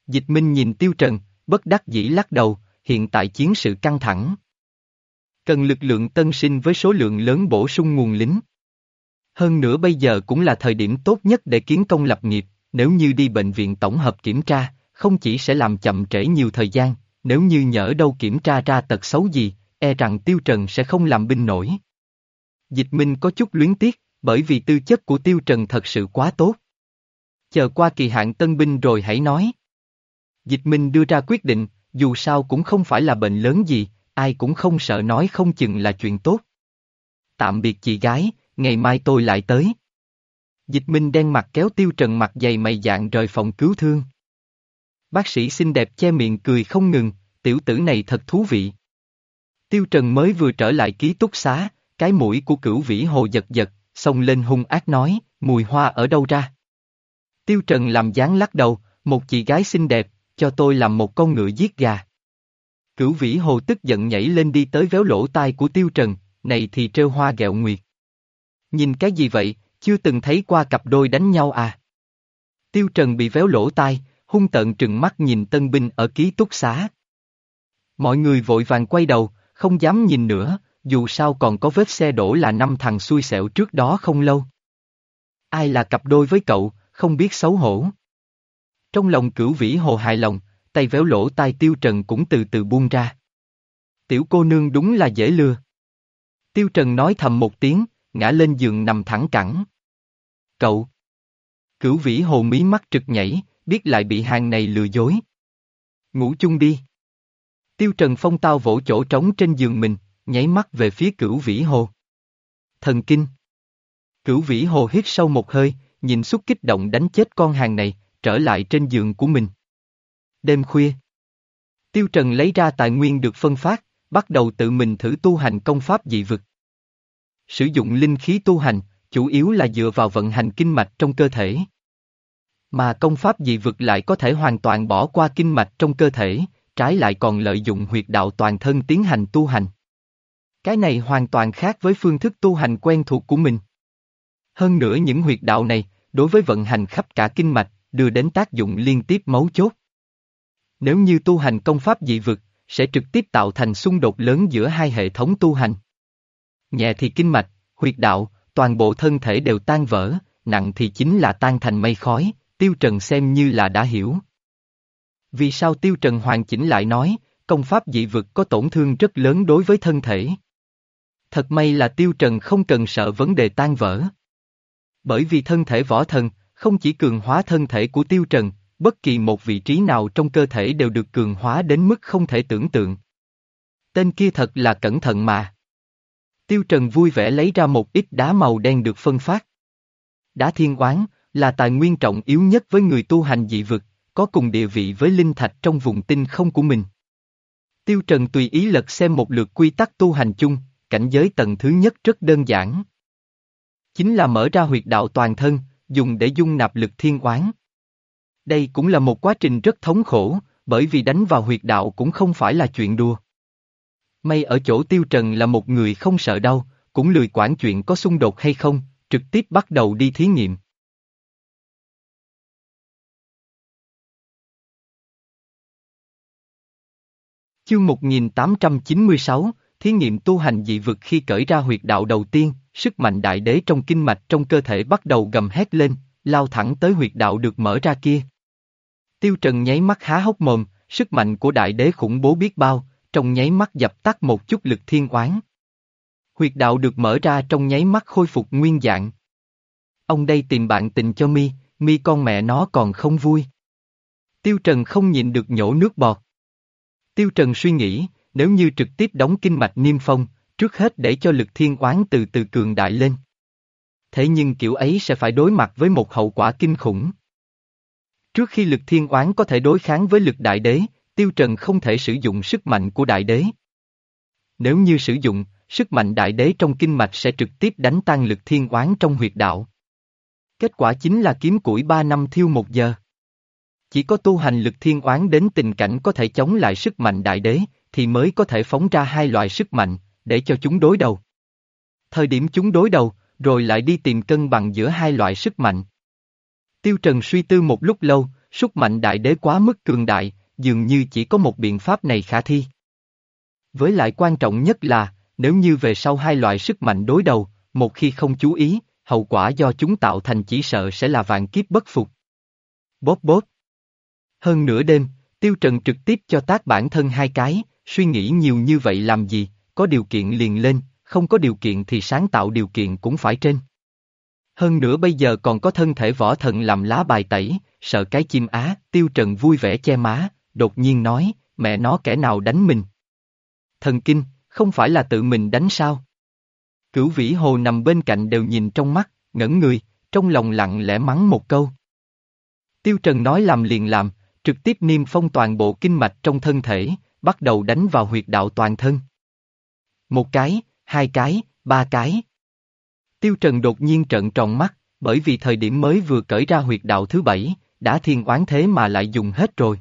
Dịch Minh nhìn Tiêu Trần, bất đắc dĩ lắc đầu, hiện tại chiến sự căng thẳng. Cần lực lượng tân sinh với số lượng lớn bổ sung nguồn lính. Hơn nữa bây giờ cũng là thời điểm tốt nhất để kiến công lập nghiệp, nếu như đi bệnh viện tổng hợp kiểm tra, không chỉ sẽ làm chậm trễ nhiều thời gian, nếu như nhỡ đâu kiểm tra ra tật xấu gì, e rằng Tiêu Trần sẽ không làm binh nổi. Dịch Minh có chút luyến tiếc, bởi vì tư chất của Tiêu Trần thật sự quá tốt. Chờ qua kỳ hạn tân binh rồi hãy nói. Dịch Minh đưa ra quyết định, dù sao cũng không phải là bệnh lớn gì, ai cũng không sợ nói không chừng là chuyện tốt. Tạm biệt chị gái, ngày mai tôi lại tới. Dịch Minh đen mặt kéo Tiêu Trần mặt dày mày dạng rời phòng cứu thương. Bác sĩ xinh đẹp che miệng cười không ngừng, tiểu tử này thật thú vị. Tiêu Trần mới vừa trở lại ký túc xá, cái mũi của cửu vĩ hồ giật giật, xông lên hung ác nói, mùi hoa ở đâu ra? Tiêu Trần làm dáng lắc đầu, một chị gái xinh đẹp, cho tôi làm một con ngựa giết gà. Cửu vĩ hồ tức giận nhảy lên đi tới véo lỗ tai của Tiêu Trần, này thì trêu hoa gẹo nguyệt. Nhìn cái gì vậy, chưa từng thấy qua cặp đôi đánh nhau à? Tiêu Trần bị véo lỗ tai, hung tợn trừng mắt nhìn tân binh ở ký túc xá. Mọi người vội vàng quay đầu, không dám nhìn nữa, dù sao còn có vết xe đổ là năm thằng xui xẻo trước đó không lâu. Ai là cặp đôi với cậu, không biết xấu hổ. Trong lòng cửu vĩ hồ hài lòng, tay véo lỗ tai tiêu trần cũng từ từ buông ra. Tiểu cô nương đúng là dễ lừa. Tiêu trần nói thầm một tiếng, ngã lên giường nằm thẳng cẳng. Cậu! Cửu vĩ hồ mí mắt trực nhảy, biết lại bị hàng này lừa dối. Ngủ chung đi. Tiêu Trần Phong tao vỗ chỗ trống trên giường mình, nháy mắt về phía cửu vĩ hồ. Thần kinh. Cửu vĩ hồ hít sâu một hơi, nhìn xúc kích động đánh chết con hàng này, trở lại trên giường của mình. Đêm khuya. Tiêu Trần lấy ra tài nguyên được phân phát, bắt đầu tự mình thử tu hành công pháp dị vực. Sử dụng linh khí tu hành, chủ yếu là dựa vào vận hành kinh mạch trong cơ thể. Mà công pháp dị vực lại có thể hoàn toàn bỏ qua kinh mạch trong cơ thể, trái lại còn lợi dụng huyệt đạo toàn thân tiến hành tu hành. Cái này hoàn toàn khác với phương thức tu hành quen thuộc của mình. Hơn nữa những huyệt đạo này, đối với vận hành khắp cả kinh mạch, đưa đến tác dụng liên tiếp mấu chốt. Nếu như tu hành công pháp dị vực, sẽ trực tiếp tạo thành xung đột lớn giữa hai hệ thống tu hành. Nhẹ thì kinh mạch, huyệt đạo, toàn bộ thân thể đều tan vỡ, nặng thì chính là tan thành mây khói, tiêu trần xem như là đã hiểu. Vì sao Tiêu Trần hoàn chỉnh lại nói, công pháp dị vực có tổn thương rất lớn đối với thân thể. Thật may là Tiêu Trần không cần sợ vấn đề tan vỡ. Bởi vì thân thể võ thần, không chỉ cường hóa thân thể của Tiêu Trần, bất kỳ một vị trí nào trong cơ thể đều được cường hóa đến mức không thể tưởng tượng. Tên kia thật là cẩn thận mà. Tiêu Trần vui vẻ lấy ra một ít đá màu đen được phân phát. Đá thiên oán, là tài nguyên trọng yếu nhất với người tu hành dị vực, có cùng địa vị với linh thạch trong vùng tinh không của mình. Tiêu Trần tùy ý lật xem một lượt quy tắc tu hành chung, cảnh giới tầng thứ nhất rất đơn giản. Chính là mở ra huyệt đạo toàn thân, dùng để dung nạp lực thiên oán. Đây cũng là một quá trình rất thống khổ, bởi vì đánh vào huyệt đạo cũng không phải là chuyện đùa. May ở chỗ Tiêu Trần là một người không sợ đau, cũng lười quản chuyện có xung đột hay không, trực tiếp bắt đầu đi thí nghiệm. Chương 1896, thí nghiệm tu hành dị vực khi cởi ra huyệt đạo đầu tiên, sức mạnh đại đế trong kinh mạch trong cơ thể bắt đầu gầm hét lên, lao thẳng tới huyệt đạo được mở ra kia. Tiêu Trần nháy mắt há hốc mồm, sức mạnh của đại đế khủng bố biết bao, trong nháy mắt dập tắt một chút lực thiên oán. Huyệt đạo được mở ra trong nháy mắt khôi phục nguyên dạng. Ông đây tìm bạn tình cho mi, mi con mẹ nó còn không vui. Tiêu Trần không nhịn được nhổ nước bọt. Tiêu Trần suy nghĩ, nếu như trực tiếp đóng kinh mạch niêm phong, trước hết để cho lực thiên oán từ từ cường đại lên. Thế nhưng kiểu ấy sẽ phải đối mặt với một hậu quả kinh khủng. Trước khi lực thiên oán có thể đối kháng với lực đại đế, Tiêu Trần không thể sử dụng sức mạnh của đại đế. Nếu như sử dụng, sức mạnh đại đế trong kinh mạch sẽ trực tiếp đánh tan lực thiên oán trong huyệt đạo. Kết quả chính là kiếm củi ba năm thiêu một giờ. Chỉ có tu hành lực thiên oán đến tình cảnh có thể chống lại sức mạnh đại đế, thì mới có thể phóng ra hai loại sức mạnh, để cho chúng đối đầu. Thời điểm chúng đối đầu, rồi lại đi tìm cân bằng giữa hai loại sức mạnh. Tiêu Trần suy tư một lúc lâu, sức mạnh đại đế quá mức cường đại, dường như chỉ có một biện pháp này khả thi. Với lại quan trọng nhất là, nếu như về sau hai loại sức mạnh đối đầu, một khi không chú ý, hậu quả do chúng tạo thành chỉ sợ sẽ là vạn kiếp bất phục. Bóp bóp. Hơn nửa đêm, Tiêu Trần trực tiếp cho tác bản thân hai cái, suy nghĩ nhiều như vậy làm gì, có điều kiện liền lên, không có điều kiện thì sáng tạo điều kiện cũng phải trên. Hơn nữa bây giờ còn có thân thể võ thần làm lá bài tẩy, sợ cái chim á, Tiêu Trần vui vẻ che má, đột nhiên nói, mẹ nó kẻ nào đánh mình. Thần kinh, không phải là tự mình đánh sao? Cửu vĩ hồ nằm bên cạnh đều nhìn trong mắt, ngẩn người, trong lòng lặng lẽ mắng một câu. Tiêu Trần nói làm liền làm, trực tiếp niêm phong toàn bộ kinh mạch trong thân thể, bắt đầu đánh vào huyệt đạo toàn thân. Một cái, hai cái, ba cái. Tiêu Trần đột nhiên trợn tròn mắt, bởi vì thời điểm mới vừa cởi ra huyệt đạo thứ bảy, đã thiên oán thế mà lại dùng hết rồi.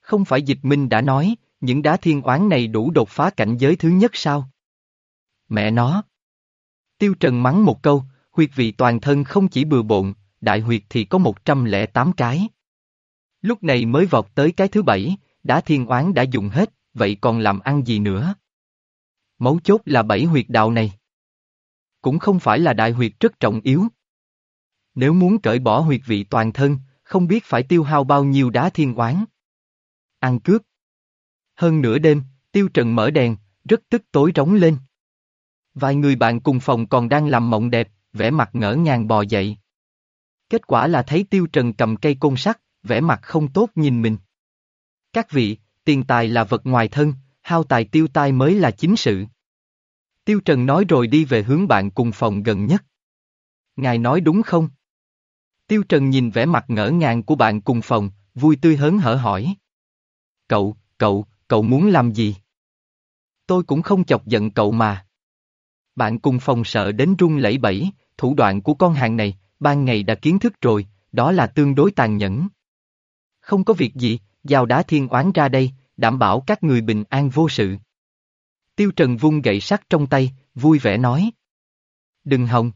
Không phải dịch minh đã nói, những đá thiên oán này đủ đột phá cảnh giới thứ nhất sao? Mẹ nó! Tiêu Trần mắng một câu, huyệt vị toàn thân không chỉ bừa bộn, đại huyệt thì có 108 cái. Lúc này mới vọt tới cái thứ bảy, đá thiên oán đã dùng hết, vậy còn làm ăn gì nữa? Mấu chốt là bảy huyệt đạo này. Cũng không phải là đại huyệt rất trọng yếu. Nếu muốn cởi bỏ huyệt vị toàn thân, không biết phải tiêu hao bao nhiêu đá thiên oán. Ăn cướp. Hơn nửa đêm, tiêu trần mở đèn, rất tức tối trống lên. Vài người bạn cùng phòng còn đang làm mộng đẹp, vẻ mặt ngỡ ngàng bò dậy. Kết quả là thấy tiêu trần cầm cây côn sắt, vẻ mặt không tốt nhìn mình. Các vị, tiền tài là vật ngoài thân, hao tài tiêu tai mới là chính sự. Tiêu Trần nói rồi đi về hướng bạn cùng phòng gần nhất. Ngài nói đúng không? Tiêu Trần nhìn vẻ mặt ngỡ ngàng của bạn cùng phòng, vui tươi hớn hở hỏi. Cậu, cậu, cậu muốn làm gì? Tôi cũng không chọc giận cậu mà. Bạn cùng phòng sợ đến run lẩy bẩy, thủ đoạn của con hàng này, ban ngày đã kiến thức rồi, đó là tương đối tàn nhẫn. Không có việc gì, giao đá thiên oán ra đây, đảm bảo các người bình an vô sự. Tiêu Trần vung gậy sắt trong tay, vui vẻ nói. Đừng hòng.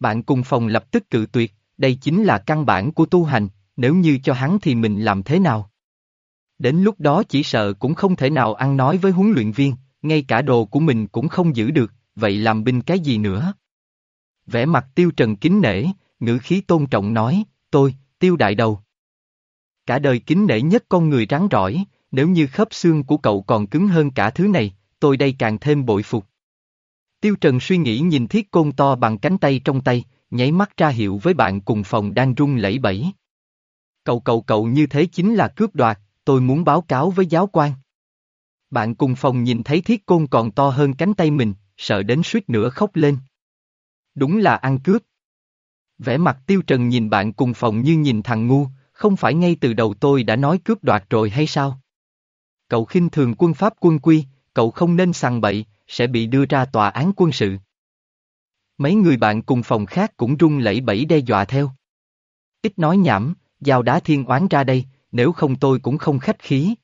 Bạn cùng phòng lập tức cự tuyệt, đây chính là căn bản của tu hành, nếu như cho hắn thì mình làm thế nào? Đến lúc đó chỉ sợ cũng không thể nào ăn nói với huấn luyện viên, ngay cả đồ của mình cũng không giữ được, vậy làm binh cái gì nữa? Vẻ mặt tiêu trần kính nể, ngữ khí tôn trọng nói, tôi, tiêu đại đầu cả đời kính nể nhất con người rắn rỏi, nếu như khớp xương của cậu còn cứng hơn cả thứ này, tôi đây càng thêm bội phục. Tiêu Trần suy nghĩ nhìn thiết côn to bằng cánh tay trong tay, nháy mắt ra hiệu với bạn cùng phòng đang rung lẩy bẩy. Cậu cậu cậu như thế chính là cướp đoạt, tôi muốn báo cáo với giáo quan. Bạn cùng phòng nhìn thấy thiết côn còn to hơn cánh tay mình, sợ đến suýt nữa khóc lên. Đúng là ăn cướp. Vẻ mặt tiêu trần nhìn bạn cùng phòng như nhìn thằng ngu, không phải ngay từ đầu tôi đã nói cướp đoạt rồi hay sao? Cậu khinh thường quân pháp quân quy, cậu không nên sằng bậy, sẽ bị đưa ra tòa án quân sự. Mấy người bạn cùng phòng khác cũng run lẩy bẩy đe dọa theo. Ít nói nhảm, giao đá thiên oán ra đây, nếu không tôi cũng không khách khí.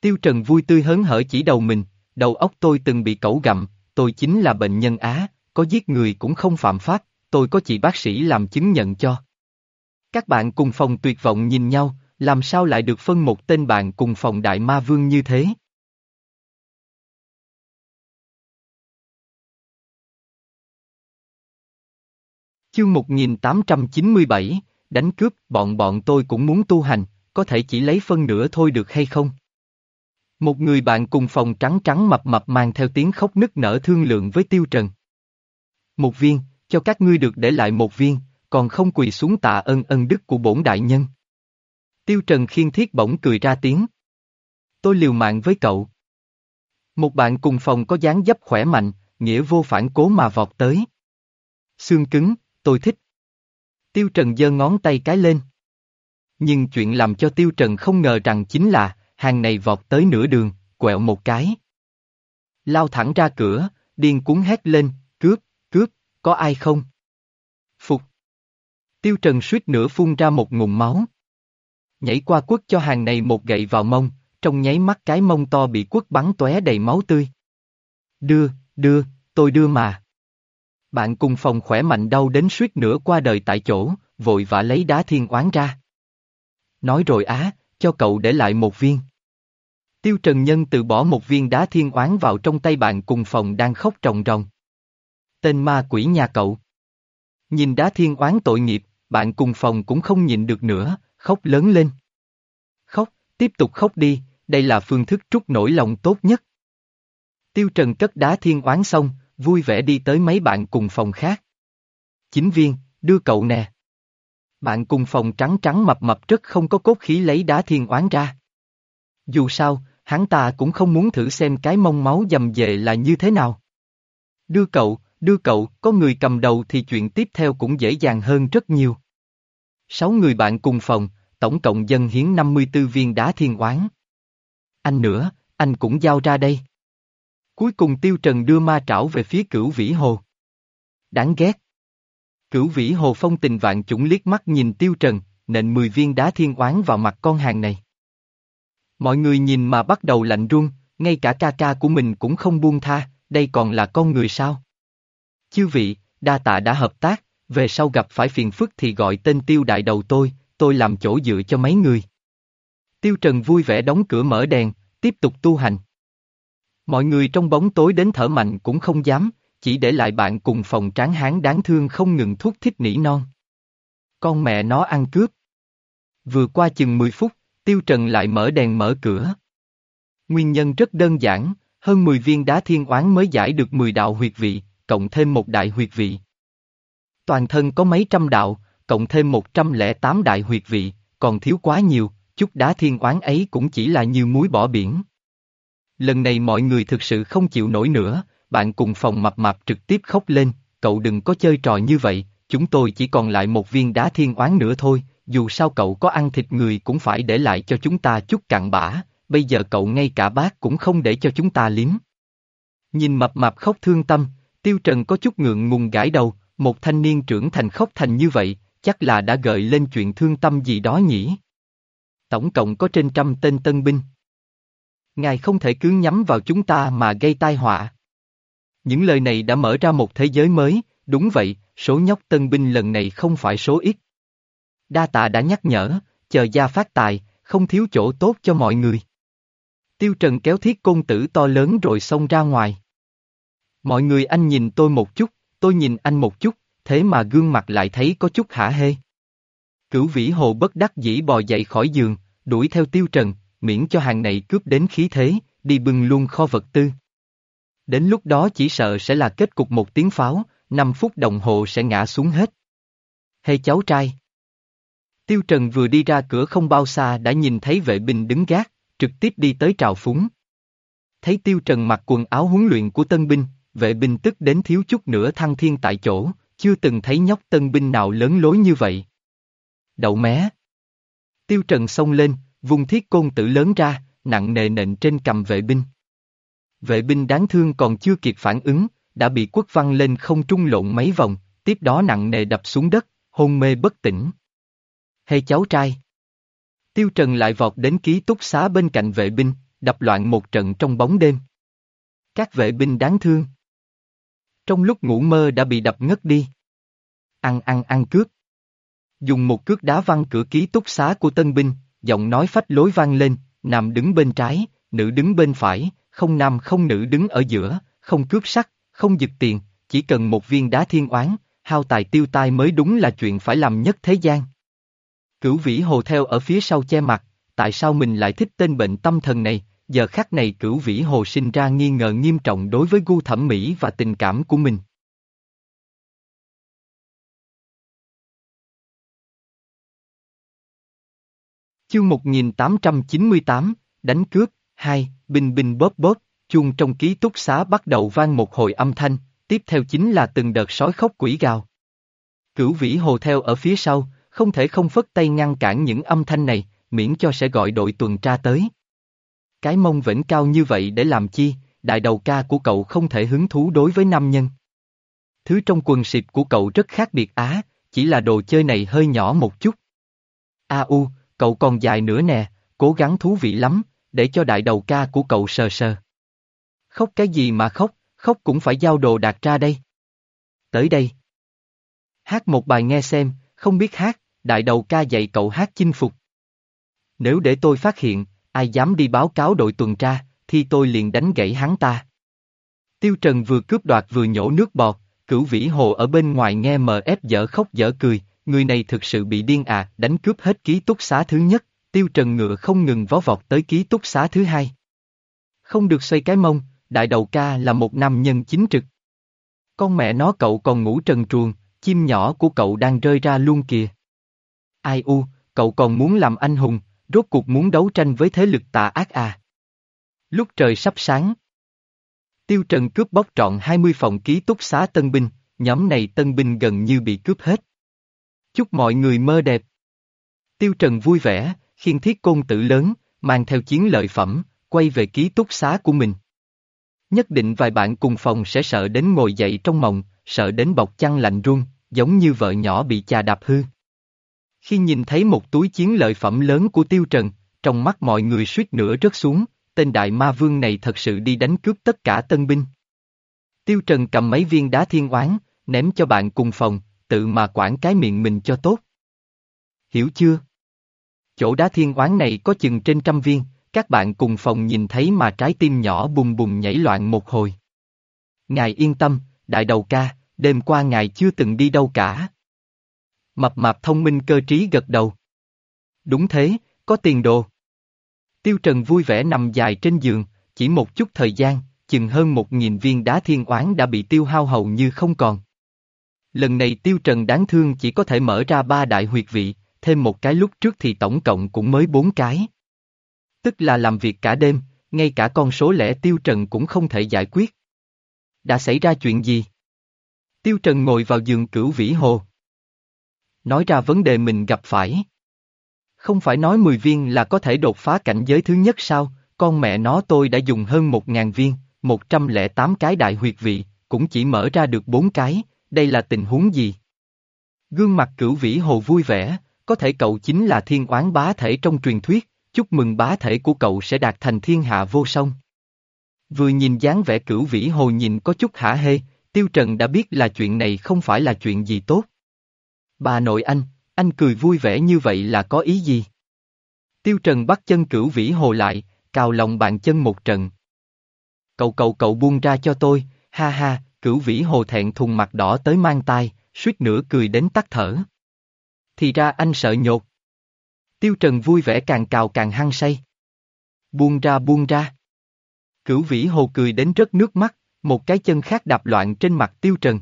Tiêu Trần vui tươi hớn hở chỉ đầu mình, đầu óc tôi từng bị cẩu gặm, tôi chính là bệnh nhân Á, có giết người cũng không phạm pháp, tôi có chị bác sĩ làm chứng nhận cho. Các bạn cùng phòng tuyệt vọng nhìn nhau, làm sao lại được phân một tên bạn cùng phòng đại ma vương như thế? Chương 1897, đánh cướp, bọn bọn tôi cũng muốn tu hành, có thể chỉ lấy phân nửa thôi được hay không? Một người bạn cùng phòng trắng trắng mập mập mang theo tiếng khóc nức nở thương lượng với Tiêu Trần. Một viên, cho các ngươi được để lại một viên, còn không quỳ xuống tạ ơn ân đức của bổn đại nhân. Tiêu Trần khiên thiết bỗng cười ra tiếng. Tôi liều mạng với cậu. Một bạn cùng phòng có dáng dấp khỏe mạnh, nghĩa vô phản cố mà vọt tới. Xương cứng, tôi thích. Tiêu Trần giơ ngón tay cái lên. Nhưng chuyện làm cho Tiêu Trần không ngờ rằng chính là, hàng này vọt tới nửa đường, quẹo một cái. Lao thẳng ra cửa, điên cuốn hét lên, cướp, cướp, có ai không? Tiêu Trần suýt nữa phun ra một ngụm máu. Nhảy qua quất cho hàng này một gậy vào mông, trong nháy mắt cái mông to bị quất bắn tóe đầy máu tươi. Đưa, đưa, tôi đưa mà. Bạn cùng phòng khỏe mạnh đau đến suýt nữa qua đời tại chỗ, vội vã lấy đá thiên oán ra. Nói rồi á, cho cậu để lại một viên. Tiêu Trần Nhân tự bỏ một viên đá thiên oán vào trong tay bạn cùng phòng đang khóc ròng ròng. Tên ma quỷ nhà cậu. Nhìn đá thiên oán tội nghiệp, bạn cùng phòng cũng không nhịn được nữa, khóc lớn lên. Khóc, tiếp tục khóc đi, đây là phương thức trút nổi lòng tốt nhất. Tiêu Trần cất đá thiên oán xong, vui vẻ đi tới mấy bạn cùng phòng khác. Chính viên, đưa cậu nè. Bạn cùng phòng trắng trắng mập mập rất không có cốt khí lấy đá thiên oán ra. Dù sao, hắn ta cũng không muốn thử xem cái mông máu dầm dệ là như thế nào. Đưa cậu, đưa cậu, có người cầm đầu thì chuyện tiếp theo cũng dễ dàng hơn rất nhiều. Sáu người bạn cùng phòng, tổng cộng dân hiến 54 viên đá thiên oán. Anh nữa, anh cũng giao ra đây. Cuối cùng Tiêu Trần đưa ma trảo về phía cửu vĩ hồ. Đáng ghét. Cửu vĩ hồ phong tình vạn chủng liếc mắt nhìn Tiêu Trần, nện 10 viên đá thiên oán vào mặt con hàng này. Mọi người nhìn mà bắt đầu lạnh run, ngay cả ca ca của mình cũng không buông tha, đây còn là con người sao? Chư vị, đa tạ đã hợp tác, về sau gặp phải phiền phức thì gọi tên tiêu đại đầu tôi, tôi làm chỗ dựa cho mấy người. Tiêu Trần vui vẻ đóng cửa mở đèn, tiếp tục tu hành. Mọi người trong bóng tối đến thở mạnh cũng không dám, chỉ để lại bạn cùng phòng tráng hán đáng thương không ngừng thúc thích nỉ non. Con mẹ nó ăn cướp. Vừa qua chừng 10 phút, Tiêu Trần lại mở đèn mở cửa. Nguyên nhân rất đơn giản, hơn 10 viên đá thiên oán mới giải được 10 đạo huyệt vị, cộng thêm một đại huyệt vị. Toàn thân có mấy trăm đạo, cộng thêm 108 đại huyệt vị, còn thiếu quá nhiều, chút đá thiên oán ấy cũng chỉ là như muối bỏ biển. Lần này mọi người thực sự không chịu nổi nữa, bạn cùng phòng mập mạp trực tiếp khóc lên, cậu đừng có chơi trò như vậy, chúng tôi chỉ còn lại một viên đá thiên oán nữa thôi, dù sao cậu có ăn thịt người cũng phải để lại cho chúng ta chút cặn bã, bây giờ cậu ngay cả bác cũng không để cho chúng ta liếm. Nhìn mập mạp khóc thương tâm, Tiêu Trần có chút ngượng ngùng gãi đầu, một thanh niên trưởng thành khóc thành như vậy, chắc là đã gợi lên chuyện thương tâm gì đó nhỉ. Tổng cộng có trên trăm tên tân binh. Ngài không thể cứ nhắm vào chúng ta mà gây tai họa. Những lời này đã mở ra một thế giới mới, đúng vậy, số nhóc tân binh lần này không phải số ít. Đa tạ đã nhắc nhở, chờ gia phát tài, không thiếu chỗ tốt cho mọi người. Tiêu Trần kéo thiết công tử to lớn rồi xông ra ngoài. Mọi người anh nhìn tôi một chút, tôi nhìn anh một chút, thế mà gương mặt lại thấy có chút hả hê. Cửu vĩ hồ bất đắc dĩ bò dậy khỏi giường, đuổi theo tiêu trần, miễn cho hàng này cướp đến khí thế, đi bưng luôn kho vật tư. Đến lúc đó chỉ sợ sẽ là kết cục một tiếng pháo, 5 phút đồng hồ sẽ ngã xuống hết. Hey cháu trai! Tiêu Trần vừa đi ra cửa không bao xa đã nhìn thấy vệ binh đứng gác, trực tiếp đi tới trào phúng. Thấy Tiêu Trần mặc quần áo huấn luyện của tân binh, vệ binh tức đến thiếu chút nữa thăng thiên tại chỗ, chưa từng thấy nhóc tân binh nào lớn lối như vậy. Đậu mé! Tiêu Trần xông lên, vùng thiết côn tử lớn ra, nặng nề nện trên cầm vệ binh. Vệ binh đáng thương còn chưa kịp phản ứng, đã bị quất văng lên không trung lộn mấy vòng, tiếp đó nặng nề đập xuống đất, hôn mê bất tỉnh. Hey cháu trai! Tiêu Trần lại vọt đến ký túc xá bên cạnh vệ binh, đập loạn một trận trong bóng đêm. Các vệ binh đáng thương. Trong lúc ngủ mơ đã bị đập ngất đi. Ăn ăn ăn cướp. Dùng một cước đá văng cửa ký túc xá của tân binh, giọng nói phách lối vang lên, nam đứng bên trái, nữ đứng bên phải, không nam không nữ đứng ở giữa, không cướp sắt, không giật tiền, chỉ cần một viên đá thiên oán, hao tài tiêu tai mới đúng là chuyện phải làm nhất thế gian. Cửu vĩ hồ theo ở phía sau che mặt, tại sao mình lại thích tên bệnh tâm thần này, giờ khắc này cửu vĩ hồ sinh ra nghi ngờ nghiêm trọng đối với gu thẩm mỹ và tình cảm của mình. Chương 1898, đánh cướp, hai, bình bình bóp bóp, chuông trong ký túc xá bắt đầu vang một hồi âm thanh, tiếp theo chính là từng đợt sói khóc quỷ gào. Cửu vĩ hồ theo ở phía sau, không thể không phất tay ngăn cản những âm thanh này, miễn cho sẽ gọi đội tuần tra tới. Cái mông vẫn cao như vậy để làm chi, đại đầu ca của cậu không thể hứng thú đối với nam nhân. Thứ trong quần xịp của cậu rất khác biệt á, chỉ là đồ chơi này hơi nhỏ một chút. A u, cậu còn dài nữa nè, cố gắng thú vị lắm, để cho đại đầu ca của cậu sờ sờ. Khóc cái gì mà khóc, khóc cũng phải giao đồ đạt ra đây. Tới đây. Hát một bài nghe xem, không biết hát, đại đầu ca dạy cậu hát chinh phục. Nếu để tôi phát hiện, ai dám đi báo cáo đội tuần tra, thì tôi liền đánh gãy hắn ta. Tiêu Trần vừa cướp đoạt vừa nhổ nước bọt, cửu vĩ hồ ở bên ngoài nghe mờ ép dở khóc dở cười, người này thực sự bị điên à, đánh cướp hết ký túc xá thứ nhất, Tiêu Trần ngựa không ngừng vó vọt tới ký túc xá thứ hai. Không được xoay cái mông, đại đầu ca là một nam nhân chính trực. Con mẹ nó cậu còn ngủ trần truồng, chim nhỏ của cậu đang rơi ra luôn kìa. Ai u, cậu còn muốn làm anh hùng, rốt cuộc muốn đấu tranh với thế lực tà ác à. Lúc trời sắp sáng. Tiêu Trần cướp bóc trọn 20 phòng ký túc xá tân binh, nhóm này tân binh gần như bị cướp hết. Chúc mọi người mơ đẹp. Tiêu Trần vui vẻ, khiên thiết côn tử lớn, mang theo chiến lợi phẩm, quay về ký túc xá của mình. Nhất định vài bạn cùng phòng sẽ sợ đến ngồi dậy trong mộng, sợ đến bọc chăn lạnh run, giống như vợ nhỏ bị chà đạp hư. Khi nhìn thấy một túi chiến lợi phẩm lớn của Tiêu Trần, trong mắt mọi người suýt nữa rớt xuống, tên đại ma vương này thật sự đi đánh cướp tất cả tân binh. Tiêu Trần cầm mấy viên đá thiên oán, ném cho bạn cùng phòng, tự mà quản cái miệng mình cho tốt. Hiểu chưa? Chỗ đá thiên oán này có chừng trên trăm viên, các bạn cùng phòng nhìn thấy mà trái tim nhỏ bùng bùng nhảy loạn một hồi. Ngài yên tâm, đại đầu ca, đêm qua ngài chưa từng đi đâu cả. Mập mạp thông minh cơ trí gật đầu. Đúng thế, có tiền đồ. Tiêu Trần vui vẻ nằm dài trên giường, chỉ một chút thời gian, chừng hơn một nghìn viên đá thiên oán đã bị tiêu hao hầu như không còn. Lần này Tiêu Trần đáng thương chỉ có thể mở ra ba đại huyệt vị, thêm một cái lúc trước thì tổng cộng cũng mới bốn cái. Tức là làm việc cả đêm, ngay cả con số lẻ Tiêu Trần cũng không thể giải quyết. Đã xảy ra chuyện gì? Tiêu Trần ngồi vào giường cửu vĩ hồ. Nói ra vấn đề mình gặp phải. Không phải nói 10 viên là có thể đột phá cảnh giới thứ nhất sao, con mẹ nó tôi đã dùng hơn 1.000 viên, 108 cái đại huyệt vị, cũng chỉ mở ra được 4 cái, đây là tình huống gì? Gương mặt cửu vĩ hồ vui vẻ, có thể cậu chính là thiên oán bá thể trong truyền thuyết, chúc mừng bá thể của cậu sẽ đạt thành thiên hạ vô song. Vừa nhìn dáng vẻ cửu vĩ hồ nhìn có chút hả hê, Tiêu Trần đã biết là chuyện này không phải là chuyện gì tốt. Bà nội anh, anh cười vui vẻ như vậy là có ý gì? Tiêu Trần bắt chân cửu vĩ hồ lại, cào lòng bàn chân một trận. Cậu cậu cậu buông ra cho tôi, ha ha, cửu vĩ hồ thẹn thùng mặt đỏ tới mang tai, suýt nữa cười đến tắt thở. thì ra anh sợ nhột. Tiêu Trần vui vẻ càng cào càng hăng say. Buông ra buông ra. Cửu vĩ hồ cười đến rớt nước mắt, một cái chân khác đạp loạn trên mặt Tiêu Trần.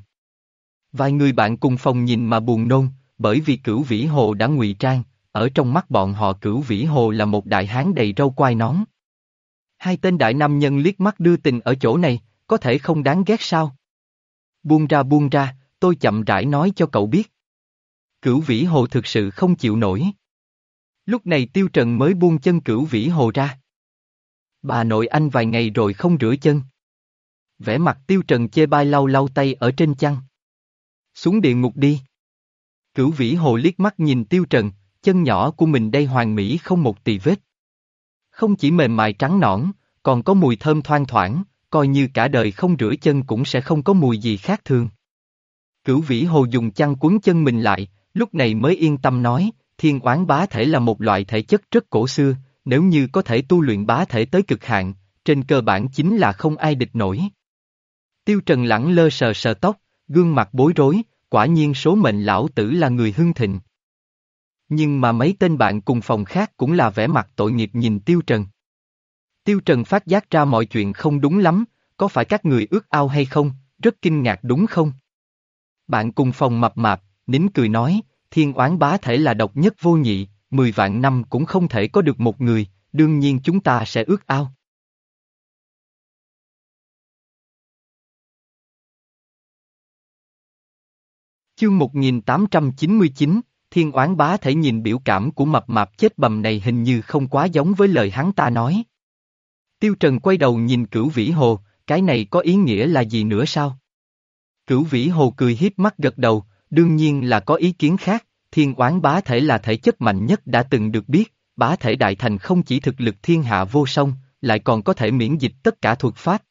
Vài người bạn cùng phòng nhìn mà buồn nôn, bởi vì cửu vĩ hồ đã ngụy trang, ở trong mắt bọn họ cửu vĩ hồ là một đại hán đầy râu quai nón. Hai tên đại nam nhân liếc mắt đưa tình ở chỗ này, có thể không đáng ghét sao? Buông ra buông ra, tôi chậm rãi nói cho cậu biết. Cửu vĩ hồ thực sự không chịu nổi. Lúc này tiêu trần mới buông chân cửu vĩ hồ ra. Bà nội anh vài ngày rồi không rửa chân. Vẽ mặt tiêu trần chê bai lau lau tay ở trên chăn. Xuống địa ngục đi. Cửu vĩ hồ liếc mắt nhìn tiêu trần, chân nhỏ của mình đây hoàn mỹ không một tì vết. Không chỉ mềm mại trắng nõn, còn có mùi thơm thoang thoảng, coi như cả đời không rửa chân cũng sẽ không có mùi gì khác thường. Cửu vĩ hồ dùng chăn cuốn chân mình lại, lúc này mới yên tâm nói, thiên oán bá thể là một loại thể chất rất cổ xưa, nếu như có thể tu luyện bá thể tới cực hạn, trên cơ bản chính là không ai địch nổi. Tiêu Trần lẳng lơ sờ sờ tóc, gương mặt bối rối, quả nhiên số mệnh lão tử là người hưng thịnh. Nhưng mà mấy tên bạn cùng phòng khác cũng là vẻ mặt tội nghiệp nhìn Tiêu Trần. Tiêu Trần phát giác ra mọi chuyện không đúng lắm, có phải các người ước ao hay không, rất kinh ngạc đúng không? Bạn cùng phòng mập mạp, nín cười nói, thiên oán bá thể là độc nhất vô nhị, mười vạn năm cũng không thể có được một người, đương nhiên chúng ta sẽ ước ao. Chương 1899, thiên oán bá thể nhìn biểu cảm của mập mạp chết bầm này hình như không quá giống với lời hắn ta nói. Tiêu Trần quay đầu nhìn cửu vĩ hồ, cái này có ý nghĩa là gì nữa sao? Cửu vĩ hồ cười hiếp mắt gật đầu, đương nhiên là có ý kiến khác, thiên oán bá thể là thể chất mạnh nhất đã từng được biết, bá thể đại thành không chỉ thực lực thiên hạ vô song, lại còn có thể miễn dịch tất cả thuật pháp.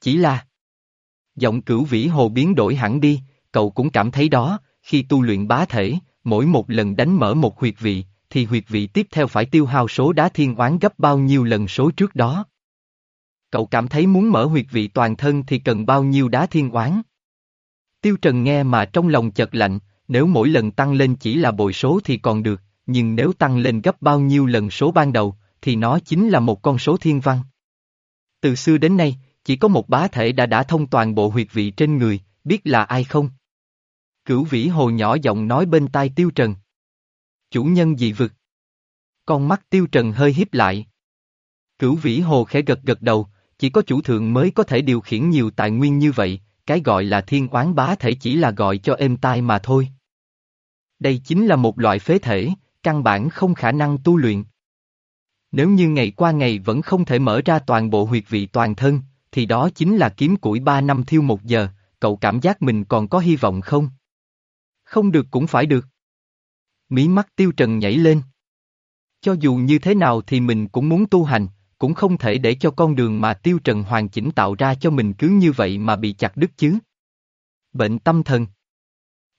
Chỉ là... Giọng cửu vĩ hồ biến đổi hẳn đi, cậu cũng cảm thấy đó, khi tu luyện bá thể, mỗi một lần đánh mở một huyệt vị, thì huyệt vị tiếp theo phải tiêu hao số đá thiên oán gấp bao nhiêu lần số trước đó. Cậu cảm thấy muốn mở huyệt vị toàn thân thì cần bao nhiêu đá thiên oán. Tiêu Trần nghe mà trong lòng chợt lạnh, nếu mỗi lần tăng lên chỉ là bội số thì còn được, nhưng nếu tăng lên gấp bao nhiêu lần số ban đầu, thì nó chính là một con số thiên văn. Từ xưa đến nay, chỉ có một bá thể đã đã thông toàn bộ huyệt vị trên người, biết là ai không? Cửu vĩ hồ nhỏ giọng nói bên tai Tiêu Trần. Chủ nhân dị vực. Con mắt Tiêu Trần hơi hiếp lại. Cửu vĩ hồ khẽ gật gật đầu, chỉ có chủ thượng mới có thể điều khiển nhiều tài nguyên như vậy, cái gọi là thiên oán bá thể chỉ là gọi cho êm tai mà thôi. Đây chính là một loại phế thể, căn bản không khả năng tu luyện. Nếu như ngày qua ngày vẫn không thể mở ra toàn bộ huyệt vị toàn thân, thì đó chính là kiếm củi ba năm thiêu một giờ, cậu cảm giác mình còn có hy vọng không? Không được cũng phải được. Mí mắt tiêu trần nhảy lên. Cho dù như thế nào thì mình cũng muốn tu hành, cũng không thể để cho con đường mà tiêu trần hoàn chỉnh tạo ra cho mình cứ như vậy mà bị chặt đứt chứ. Bệnh tâm thần.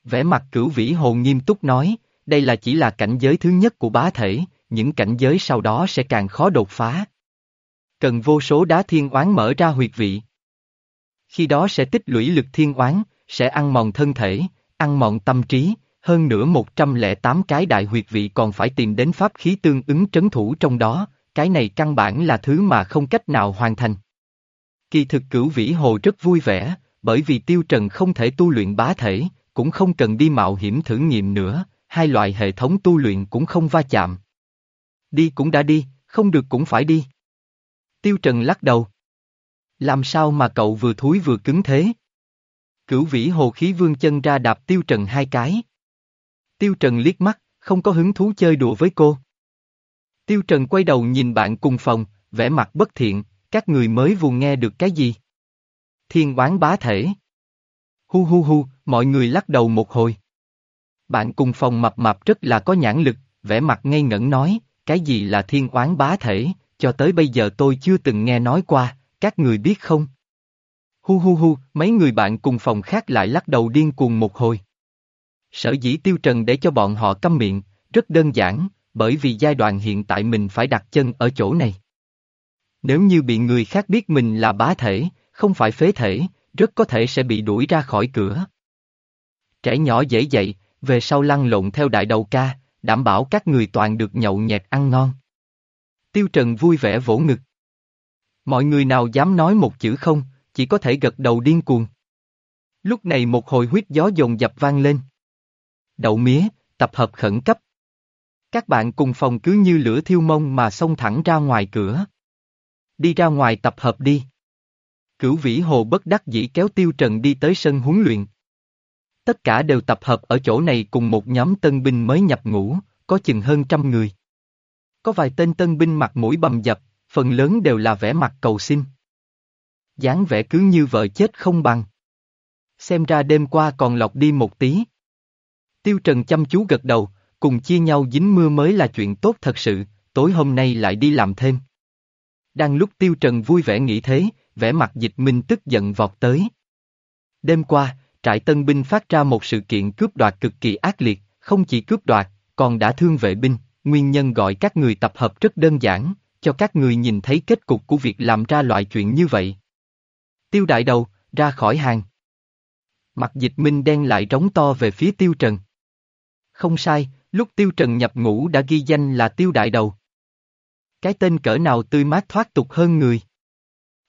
Vẻ mặt cửu vĩ hồ nghiêm túc nói, đây là chỉ là cảnh giới thứ nhất của bá thể, những cảnh giới sau đó sẽ càng khó đột phá. Cần vô số đá thiên oán mở ra huyệt vị. Khi đó sẽ tích lũy lực thiên oán, sẽ ăn mòn thân thể, ăn mòn tâm trí, hơn nữa 108 cái đại huyệt vị còn phải tìm đến pháp khí tương ứng trấn thủ trong đó, cái này căn bản là thứ mà không cách nào hoàn thành. Kỳ thực cửu vĩ hồ rất vui vẻ, bởi vì tiêu trần không thể tu luyện bá thể, cũng không cần đi mạo hiểm thử nghiệm nữa, hai loại hệ thống tu luyện cũng không va chạm. Đi cũng đã đi, không được cũng phải đi. Tiêu trần lắc đầu. Làm sao mà cậu vừa thúi vừa cứng thế? Cửu vĩ hồ khí vương chân ra đạp tiêu trần hai cái. Tiêu trần liếc mắt, không có hứng thú chơi đùa với cô. Tiêu Trần quay đầu nhìn bạn cùng phòng, vẻ mặt bất thiện, các người mới vừa nghe được cái gì? Thiên oán bá thể. Hu hu hu, mọi người lắc đầu một hồi. Bạn cùng phòng mập mạp rất là có nhãn lực, vẻ mặt ngây ngẩn nói, cái gì là thiên oán bá thể, cho tới bây giờ tôi chưa từng nghe nói qua, các người biết không? Hu hu hu, mấy người bạn cùng phòng khác lại lắc đầu điên cuồng một hồi. Sở dĩ tiêu trần để cho bọn họ câm miệng, rất đơn giản, bởi vì giai đoạn hiện tại mình phải đặt chân ở chỗ này. Nếu như bị người khác biết mình là bá thể, không phải phế thể, rất có thể sẽ bị đuổi ra khỏi cửa. Trẻ nhỏ dễ dậy, về sau lăn lộn theo đại đầu ca, đảm bảo các người toàn được nhậu nhẹt ăn ngon. Tiêu Trần vui vẻ vỗ ngực. Mọi người nào dám nói một chữ không, chỉ có thể gật đầu điên cuồng. Lúc này một hồi huyết gió dồn dập vang lên. Đậu mía, tập hợp khẩn cấp. Các bạn cùng phòng cứ như lửa thiêu mông mà xông thẳng ra ngoài cửa. Đi ra ngoài tập hợp đi. Cửu vĩ hồ bất đắc dĩ kéo tiêu trần đi tới sân huấn luyện. Tất cả đều tập hợp ở chỗ này cùng một nhóm tân binh mới nhập ngũ, có chừng hơn trăm người. Có vài tên tân binh mặt mũi bầm dập, phần lớn đều là vẻ mặt cầu xin dáng vẻ cứ như vợ chết không bằng. Xem ra đêm qua còn lọc đi một tí. Tiêu Trần chăm chú gật đầu, cùng chia nhau dính mưa mới là chuyện tốt thật sự, tối hôm nay lại đi làm thêm. Đang lúc Tiêu Trần vui vẻ nghĩ thế, vẻ mặt dịch minh tức giận vọt tới. Đêm qua, trại tân binh phát ra một sự kiện cướp đoạt cực kỳ ác liệt, không chỉ cướp đoạt, còn đã thương vệ binh, nguyên nhân gọi các người tập hợp rất đơn giản, cho các người nhìn thấy kết cục của việc làm ra loại chuyện như vậy. Tiêu đại đầu, ra khỏi hàng. Mặt dịch minh đen lại trống to về phía tiêu trần. Không sai, lúc tiêu trần nhập ngũ đã ghi danh là tiêu đại đầu. Cái tên cỡ nào tươi mát thoát tục hơn người.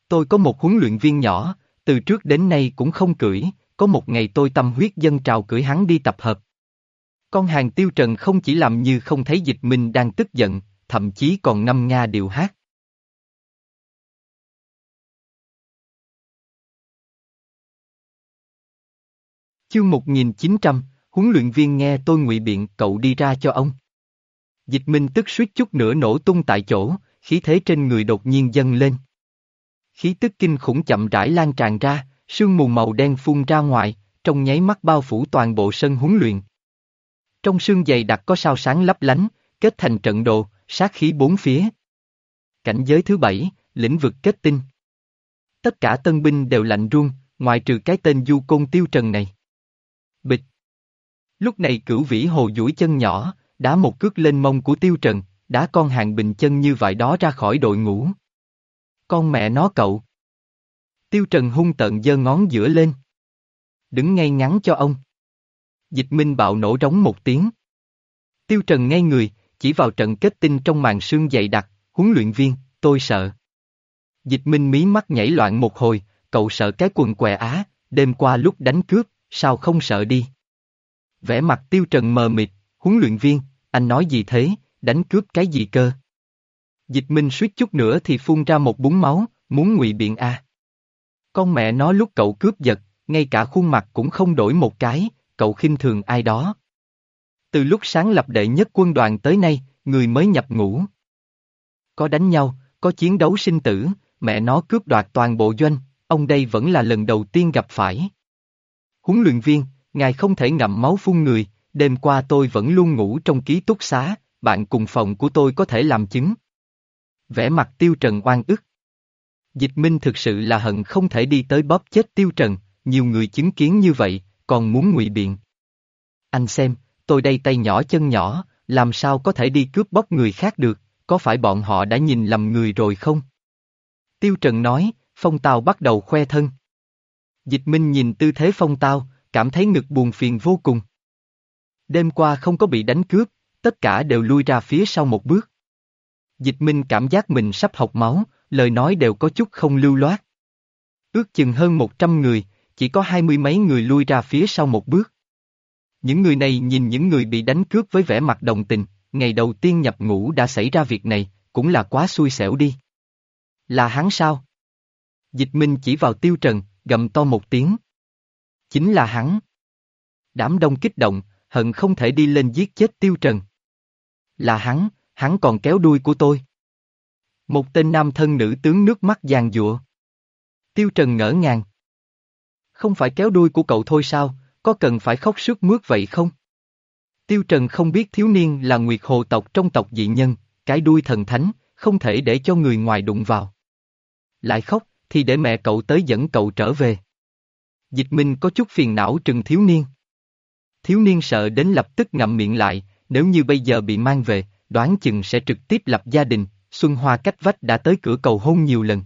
Tôi có một huấn luyện viên nhỏ, từ trước đến nay cũng không cưỡi, có một ngày tôi tâm huyết dân trào cưỡi hắn đi tập hợp. Con hàng tiêu trần không chỉ làm như không thấy dịch minh đang tức giận, thậm chí còn ngâm nga điệu hát. Chương 1900, huấn luyện viên nghe tôi ngụy biện cậu đi ra cho ông. Dịch minh tức suýt chút nữa nổ tung tại chỗ, khí thế trên người đột nhiên dâng lên. Khí tức kinh khủng chậm rãi lan tràn ra, sương mù màu đen phun ra ngoài, trong nháy mắt bao phủ toàn bộ sân huấn luyện. Trong sương dày đặc có sao sáng lấp lánh, kết thành trận đồ, sát khí bốn phía. Cảnh giới thứ bảy, lĩnh vực kết tinh. Tất cả tân binh đều lạnh run, ngoại trừ cái tên du côn tiêu trần này. Bịch. Lúc này cửu vĩ hồ duỗi chân nhỏ, đá một cước lên mông của tiêu trần, đá con hàng bình chân như vậy đó ra khỏi đội ngũ. Con mẹ nó cậu. Tiêu trần hung tận giơ ngón giữa lên. Đứng ngay ngắn cho ông. Dịch minh bạo nổ rống một tiếng. Tiêu trần ngay người, chỉ vào trận kết tinh trong màn sương dày đặc, huấn luyện viên, tôi sợ. Dịch minh mí mắt nhảy loạn một hồi, cậu sợ cái quần què á, đêm qua lúc đánh cướp, sao không sợ đi. Vẻ mặt tiêu trần mờ mịt, huấn luyện viên, anh nói gì thế, đánh cướp cái gì cơ. Dịch minh suýt chút nữa thì phun ra một búng máu, muốn ngụy biện a. À. Con mẹ nó lúc cậu cướp giật, ngay cả khuôn mặt cũng không đổi một cái, cậu khinh thường ai đó. Từ lúc sáng lập đệ nhất quân đoàn tới nay, người mới nhập ngũ. Có đánh nhau, có chiến đấu sinh tử, mẹ nó cướp đoạt toàn bộ doanh, ông đây vẫn là lần đầu tiên gặp phải. Huấn luyện viên, ngài không thể ngậm máu phun người, đêm qua tôi vẫn luôn ngủ trong ký túc xá, bạn cùng phòng của tôi có thể làm chứng. Vẽ mặt tiêu trần oan ức. Dịch minh thực sự là hận không thể đi tới bóp chết tiêu trần, nhiều người chứng kiến như vậy, còn muốn ngụy biện. Anh xem, tôi đây tay nhỏ chân nhỏ, làm sao có thể đi cướp bóc người khác được, có phải bọn họ đã nhìn lầm người rồi không? Tiêu Trần nói, phong Tào bắt đầu khoe thân. Dịch Minh nhìn tư thế phong tao, cảm thấy ngực buồn phiền vô cùng. Đêm qua không có bị đánh cướp, tất cả đều lui ra phía sau một bước. Dịch Minh cảm giác mình sắp học máu, lời nói đều có chút không lưu loát. Ước chừng hơn một trăm người, chỉ có hai mươi mấy người lui ra phía sau một bước. Những người này nhìn những người bị đánh cướp với vẻ mặt đồng tình, ngày đầu tiên nhập ngũ đã xảy ra việc này, cũng là quá xui xẻo đi. Là hắn sao? Dịch Minh chỉ vào tiêu trần, gầm to một tiếng. Chính là hắn. Đám đông kích động, hận không thể đi lên giết chết tiêu trần. Là hắn, hắn còn kéo đuôi của tôi. Một tên nam thân nữ tướng nước mắt giàn giụa. Tiêu trần ngỡ ngàng. Không phải kéo đuôi của cậu thôi sao, có cần phải khóc sức mướt vậy không? Tiêu Trần không biết thiếu niên là nguyệt hồ tộc trong tộc dị nhân, cái đuôi thần thánh, không thể để cho người ngoài đụng vào. Lại khóc, thì để mẹ cậu tới dẫn cậu trở về. Dịch Minh có chút phiền não trừng thiếu niên. Thiếu niên sợ đến lập tức ngậm miệng lại, nếu như bây giờ bị mang về, đoán chừng sẽ trực tiếp lập gia đình, Xuân Hoa cách vách đã tới cửa cầu hôn nhiều lần.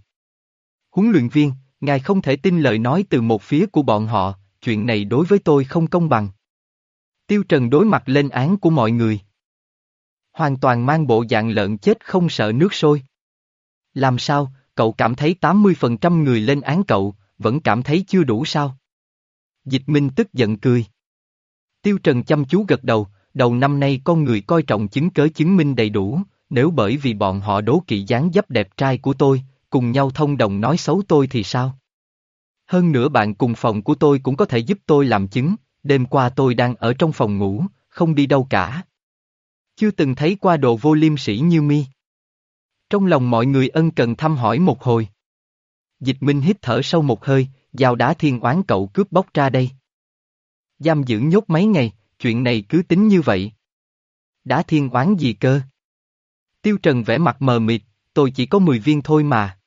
Huấn luyện viên, ngài không thể tin lời nói từ một phía của bọn họ, chuyện này đối với tôi không công bằng. Tiêu Trần đối mặt lên án của mọi người. Hoàn toàn mang bộ dạng lợn chết không sợ nước sôi. Làm sao, cậu cảm thấy 80% người lên án cậu, vẫn cảm thấy chưa đủ sao? Dịch Minh tức giận cười. Tiêu Trần chăm chú gật đầu, đầu năm nay con người coi trọng chứng cớ chứng minh đầy đủ, nếu bởi vì bọn họ đố kỵ dáng dấp đẹp trai của tôi, cùng nhau thông đồng nói xấu tôi thì sao? Hơn nữa bạn cùng phòng của tôi cũng có thể giúp tôi làm chứng, đêm qua tôi đang ở trong phòng ngủ, không đi đâu cả. Chưa từng thấy qua đồ vô liêm sĩ như mi. Trong lòng mọi người ân cần thăm hỏi một hồi. Dịch Minh hít thở sâu một hơi, giao đá thiên oán cậu cướp bóc ra đây. Giam giữ nhốt mấy ngày, chuyện này cứ tính như vậy. Đá thiên oán gì cơ? Tiêu Trần vẽ mặt mờ mịt, tôi chỉ có 10 viên thôi mà.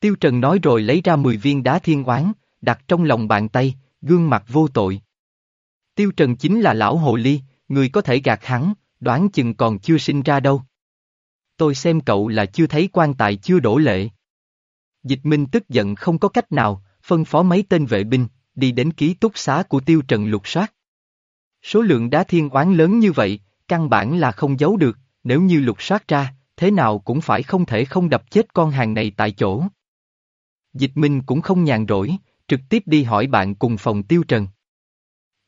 Tiêu Trần nói rồi lấy ra 10 viên đá thiên oán, đặt trong lòng bàn tay, gương mặt vô tội. Tiêu Trần chính là lão hồ ly, người có thể gạt hắn, đoán chừng còn chưa sinh ra đâu. Tôi xem cậu là chưa thấy quan tài chưa đổ lệ. Dịch Minh tức giận không có cách nào, phân phó mấy tên vệ binh, đi đến ký túc xá của Tiêu Trần lục soát. Số lượng đá thiên oán lớn như vậy, căn bản là không giấu được, nếu như lục soát ra, thế nào cũng phải không thể không đập chết con hàng này tại chỗ. Dịch Minh cũng không nhàn rỗi, trực tiếp đi hỏi bạn cùng phòng Tiêu Trần.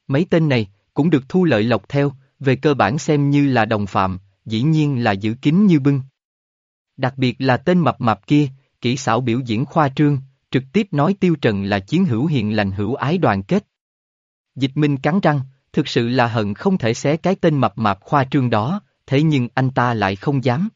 Mấy tên này, cũng được thu lợi lộc theo, về cơ bản xem như là đồng phạm, dĩ nhiên là giữ kín như bưng. Đặc biệt là tên mập mạp kia, kỹ xảo biểu diễn khoa trương, trực tiếp nói Tiêu Trần là chiến hữu hiện lành hữu ái đoàn kết. Dịch Minh cắn răng, thực sự là hận không thể xé cái tên mập mạp khoa trương đó, thế nhưng anh ta lại không dám.